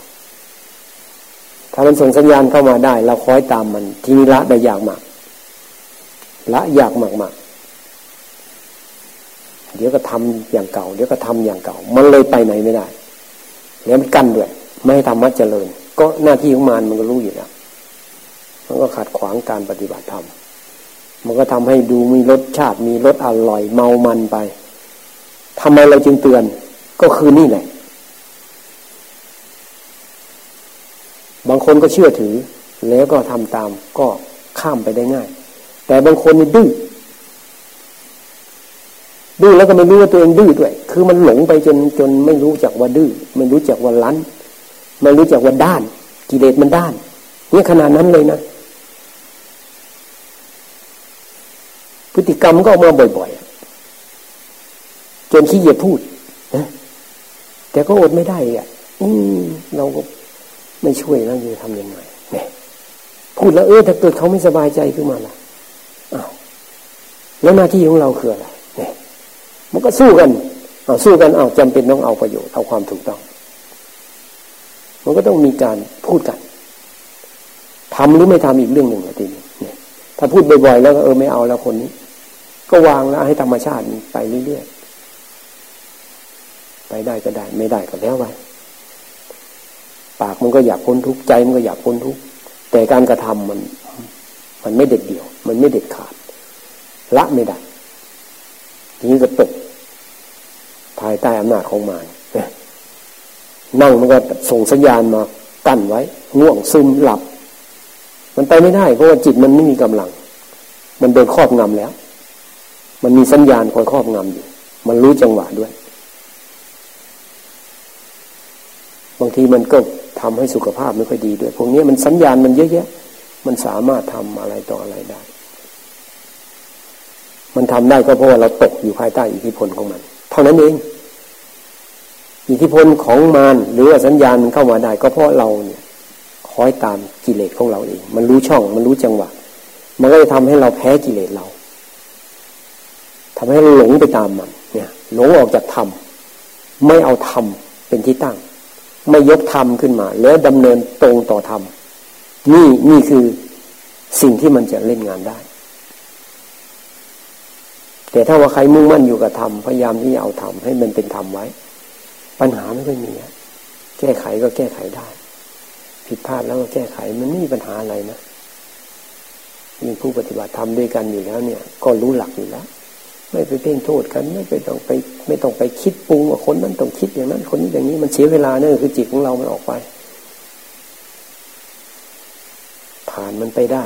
ถ้ามันส่งสัญญาณเข้ามาได้ เราคอยตามมัน ทีนี้ละได้ยากมากละยากมากมากเดี๋ยวก็ทำอย่างเก่า เดี๋ยวก็ทำอย่างเก่า มันเลยไปไหนไม่ได้แล้วมันกั้นด้วย ไม่ให้ธรรมะเจริญ ก็หน้าที่ของมันมันก็รู้อยู่แล้วมันก็ขัดขวางการปฏิบัติธรรมมันก็ทำให้ดูมีรสชาติมีรสอร่อยเมามันไปทำไมเราจึงเตือน ก็คือนี่แหละ บางคนก็เชื่อถือ แล้วก็ทำตามก็ข้ามไปได้ง่าย แต่บางคนนี่ดื้อดื้อแล้วก็ไม่รู้ว่าตัวเองดื้อด้วย คือมันหลงไปจนจนไม่รู้จักว่าดื้อไม่รู้จักว่าลั้นไม่รู้จักว่าด้าน กิเลสมันด้านนี่ขนาดนั้นเลยนะ พฤติกรรมก็ออกมาบ่อยๆจนขี้เกียจพูดนะแต่ก็อดไม่ได้อะ อืมเราก็ ไม่ช่วยแล้วจะทำยังไงเนี่ยพูดแล้วเออถ้าเกิดเขาไม่สบายใจขึ้นมาล่ะอ้าวแล้วหน้าที่ของเราคืออะไรเนี่ยมันก็สู้กันเอาสู้กันเอาจำเป็นต้องเอาประโยชน์เอาความถูกต้อง มันก็ต้องมีการพูดกันทำหรือไม่ทำอีกเรื่องหนึ่งทีนี้เนี่ยถ้าพูดบ่อยๆแล้วก็เออไม่เอาแล้วคนนี้ ก็วางแล้วให้ธรรมชาติไปเรื่อยๆไปได้ก็ได้ ไม่ได้ก็แล้วไป ปากมันก็อยากพ้นทุกข์ใจมันก็อยากพ้นทุกข์แต่การกระทำมัน มันไม่เด็ดเดี่ยว มันไม่เด็ดขาด ละไม่ได้ทีนี้ก็ตกภายใต้อำนาจของมารนั่งมันก็ส่งสัญญาณมากั้นไว้ง่วงซึมหลับ มันไปไม่ได้เพราะว่าจิตมันไม่มีกำลัง มันโดนครอบงำแล้ว มันมีสัญญาณคอยครอบงำอยู่ มันรู้จังหวะด้วย บางทีมันก็ทำให้สุขภาพไม่ค่อยดีด้วย พวกนี้มันสัญญาณมันเยอะแยะ มันสามารถทำอะไรต่ออะไรได้ มันทำได้ก็เพราะว่าเราตกอยู่ภายใต้อิทธิพลของมัน เท่านั้นเอง อิทธิพลของมารหรือว่าสัญญาณมันเข้ามาได้ ก็เพราะเราเนี่ยคอยตามกิเลสของเราเอง มันรู้ช่อง มันรู้จังหวะ มันก็จะทำให้เราแพ้กิเลสเราทำให้หลงไปตามมัน เนี่ย หลงออกจากธรรม ไม่เอาธรรมเป็นที่ตั้ง ไม่ยกธรรมขึ้นมา แล้วดำเนินตรงต่อธรรมนี่นี่คือสิ่งที่มันจะเล่นงานได้ แต่ถ้าว่าใครมุ่งมั่นอยู่กับธรรมพยายามที่จะเอาธรรมให้มันเป็นธรรมไว้ ปัญหาไม่ค่อยมีแก้ไขก็แก้ไขได้ ผิดพลาดแล้วก็แก้ไขมันไม่มีปัญหาอะไรนะยิ่งผู้ปฏิบัติธรรมด้วยกันอยู่แล้วเนี่ย ก็รู้หลักอยู่แล้ว ไม่ไปเพ่งโทษกัน ไม่ไปต้องไป ไม่ต้องไปคิดปรุงว่าคนนั้นต้องคิดอย่างนั้น คนนี้อย่างนี้มันเสียเวลาเนี่ยคือจิตของเรามันออกไป ผ่านมันไปได้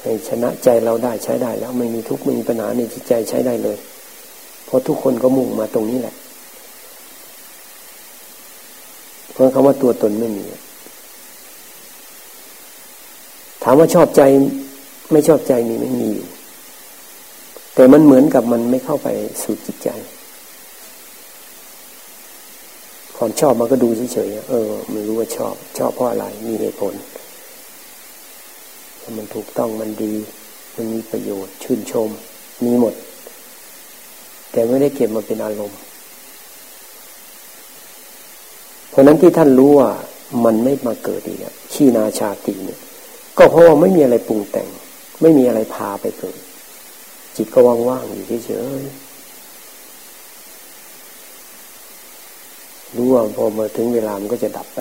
ให้ชนะใจเราได้ใช้ได้ แล้วไม่มีทุกข์ไม่มีปัญหาในจิตใจใช้ได้เลยเพราะทุกคนก็มุ่งมาตรงนี้แหละเพราะคำว่าตัวตนไม่มีถามว่าชอบใจไม่ชอบใจมีไม่มีอยู่ แต่มันเหมือนกับมันไม่เข้าไปสู่จิตใจ ความชอบมันก็ดูเฉยๆเออไม่รู้ว่าชอบ ชอบเพราะอะไร มีเหตุผล มันถูกต้องมันดี มันมีประโยชน์ ชื่นชม มีหมด แต่ไม่ได้เก็บมาเป็นอารมณ์ เพราะนั้นที่ท่านรู้ว่ามันไม่มาเกิดอีกขี้นาชาติเนี่ย ก็เพราะว่าไม่มีอะไรปรุงแต่ง ไม่มีอะไรพาไปเกิด จิตก็ว่างๆอยู่เฉยๆรู้ว่าพอมาถึงเวลามันก็จะดับไป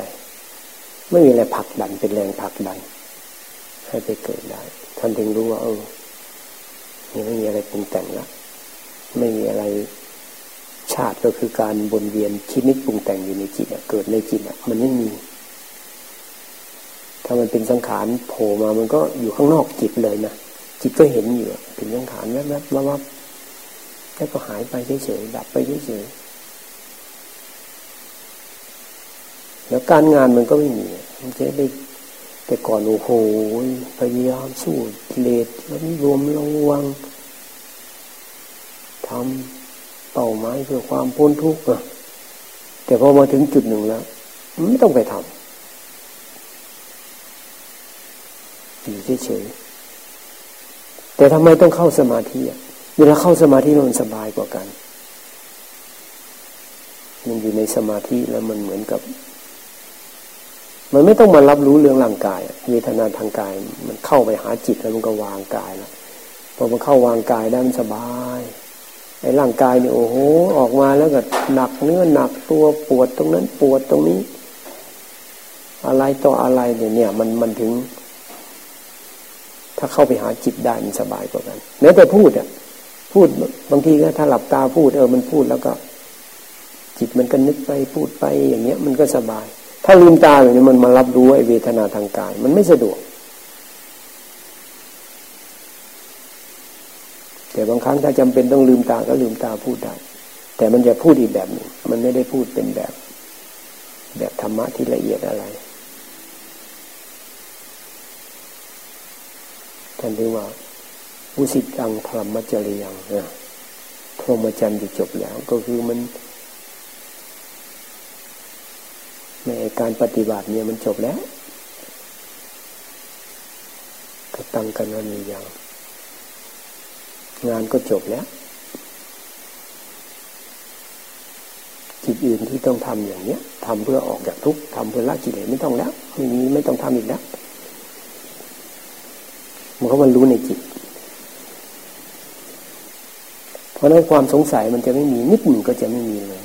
ไม่มีอะไรผลักดันเป็นแรงผลักดัน ให้ไปเกิดได้ ท่านถึงรู้ว่า เออนี่ไม่มีอะไรปรุงแต่งละไม่มีอะไรชาติก็คือการวนเวียนคิดนึกปรุงแต่งอยู่ในจิตเกิดในจิตมันไม่มี ถ้ามันเป็นสังขารโผล่มามันก็อยู่ข้างนอกจิตเลยนะ จิตก็เห็นอยู่เป็นสังขารแวบๆวับๆแล้วก็หายไปเฉยๆดับไปเฉยๆแล้วการงานมันก็ไม่มีมันจะได้แต่ก่อนโอ้โหพยายามสู้เลดแล้วรวมระวังทำเป้าหมายเพื่อความพ้นทุกข์แต่พอมาถึงจุดหนึ่งแล้วไม่ต้องไปทำอยู่เฉยๆ แต่ทำไมต้องเข้าสมาธิอะเวลาเข้าสมาธิมันสบายกว่ากัน มันอยู่ในสมาธิแล้วมันเหมือนกับ มันไม่ต้องมารับรู้เรื่องร่างกายเวทนาทางกาย มันเข้าไปหาจิตแล้วมันก็วางกายแล้วพอมันเข้าวางกายได้มันสบายไอ้ร่างกายเนี่ยโอ้โหออกมาแล้วก็หนักเนื้อหนักตัวปวดตรงนั้นปวดตรงนี้ อะไรต่ออะไรเนี่ยเนี่ย มันมันถึง ถ้าเข้าไปหาจิตได้มันสบายกว่ากันแม้แต่พูดอะ พูดบางทีก็ถ้าหลับตาพูดเออมันพูดแล้วก็ จิตมันก็นึกไปพูดไปอย่างเงี้ย มันก็สบาย ถ้าลืมตาอย่างนี้มันมารับรู้ไอ้เวทนาทางกาย มันไม่สะดวก แต่บางครั้งถ้าจำเป็นต้องลืมตาก็ลืมตาพูดได้ แต่มันจะพูดอีกแบบหนึ่งมันไม่ได้พูดเป็นแบบ แบบธรรมะที่ละเอียดอะไร ท่านเรียกว่าวุสิตังพรหมจริยังนะพรหมจรรย์จะจบแล้ว ก็คือมันในการปฏิบัติเนี่ยมันจบแล้วก็ตั้งกันว่ามีอย่างงานก็จบแล้วจิตอื่นที่ต้องทำอย่างเนี้ยทำเพื่อออกจากทุกข์ทำเพื่อละกิเลสไม่ต้องแล้วไม่มีไม่ต้องทำอีกแล้ว มันก็มันรู้ในจิต เพราะนั้นความสงสัยมันจะไม่มีนิดหนึ่งก็จะไม่มีเลย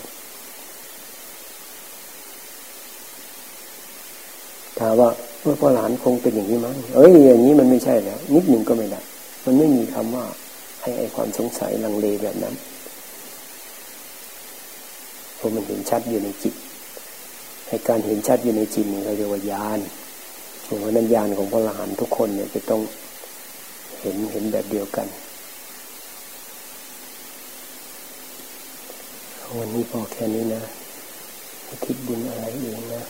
ถามว่าเมื่อพ่อหลานคงเป็นอย่างนี้มั้งเอ้ยอย่างนี้มันไม่ใช่แล้ว นิดหนึ่งก็ไม่ได้ มันไม่มีคำว่าให้ไอความสงสัยลังเลแบบนั้นเพราะมันเห็นชัดอยู่ในจิตให้การเห็นชัดอยู่ในจิตนี่เราเรียกว่าญาณเพราะนั้นญาณของพระอรหันต์ทุกคนเนี่ยจะต้อง เห็นเห็นแบบเดียวกัน วันนี้พอแค่นี้นะทิศบุญอะไรเองนะ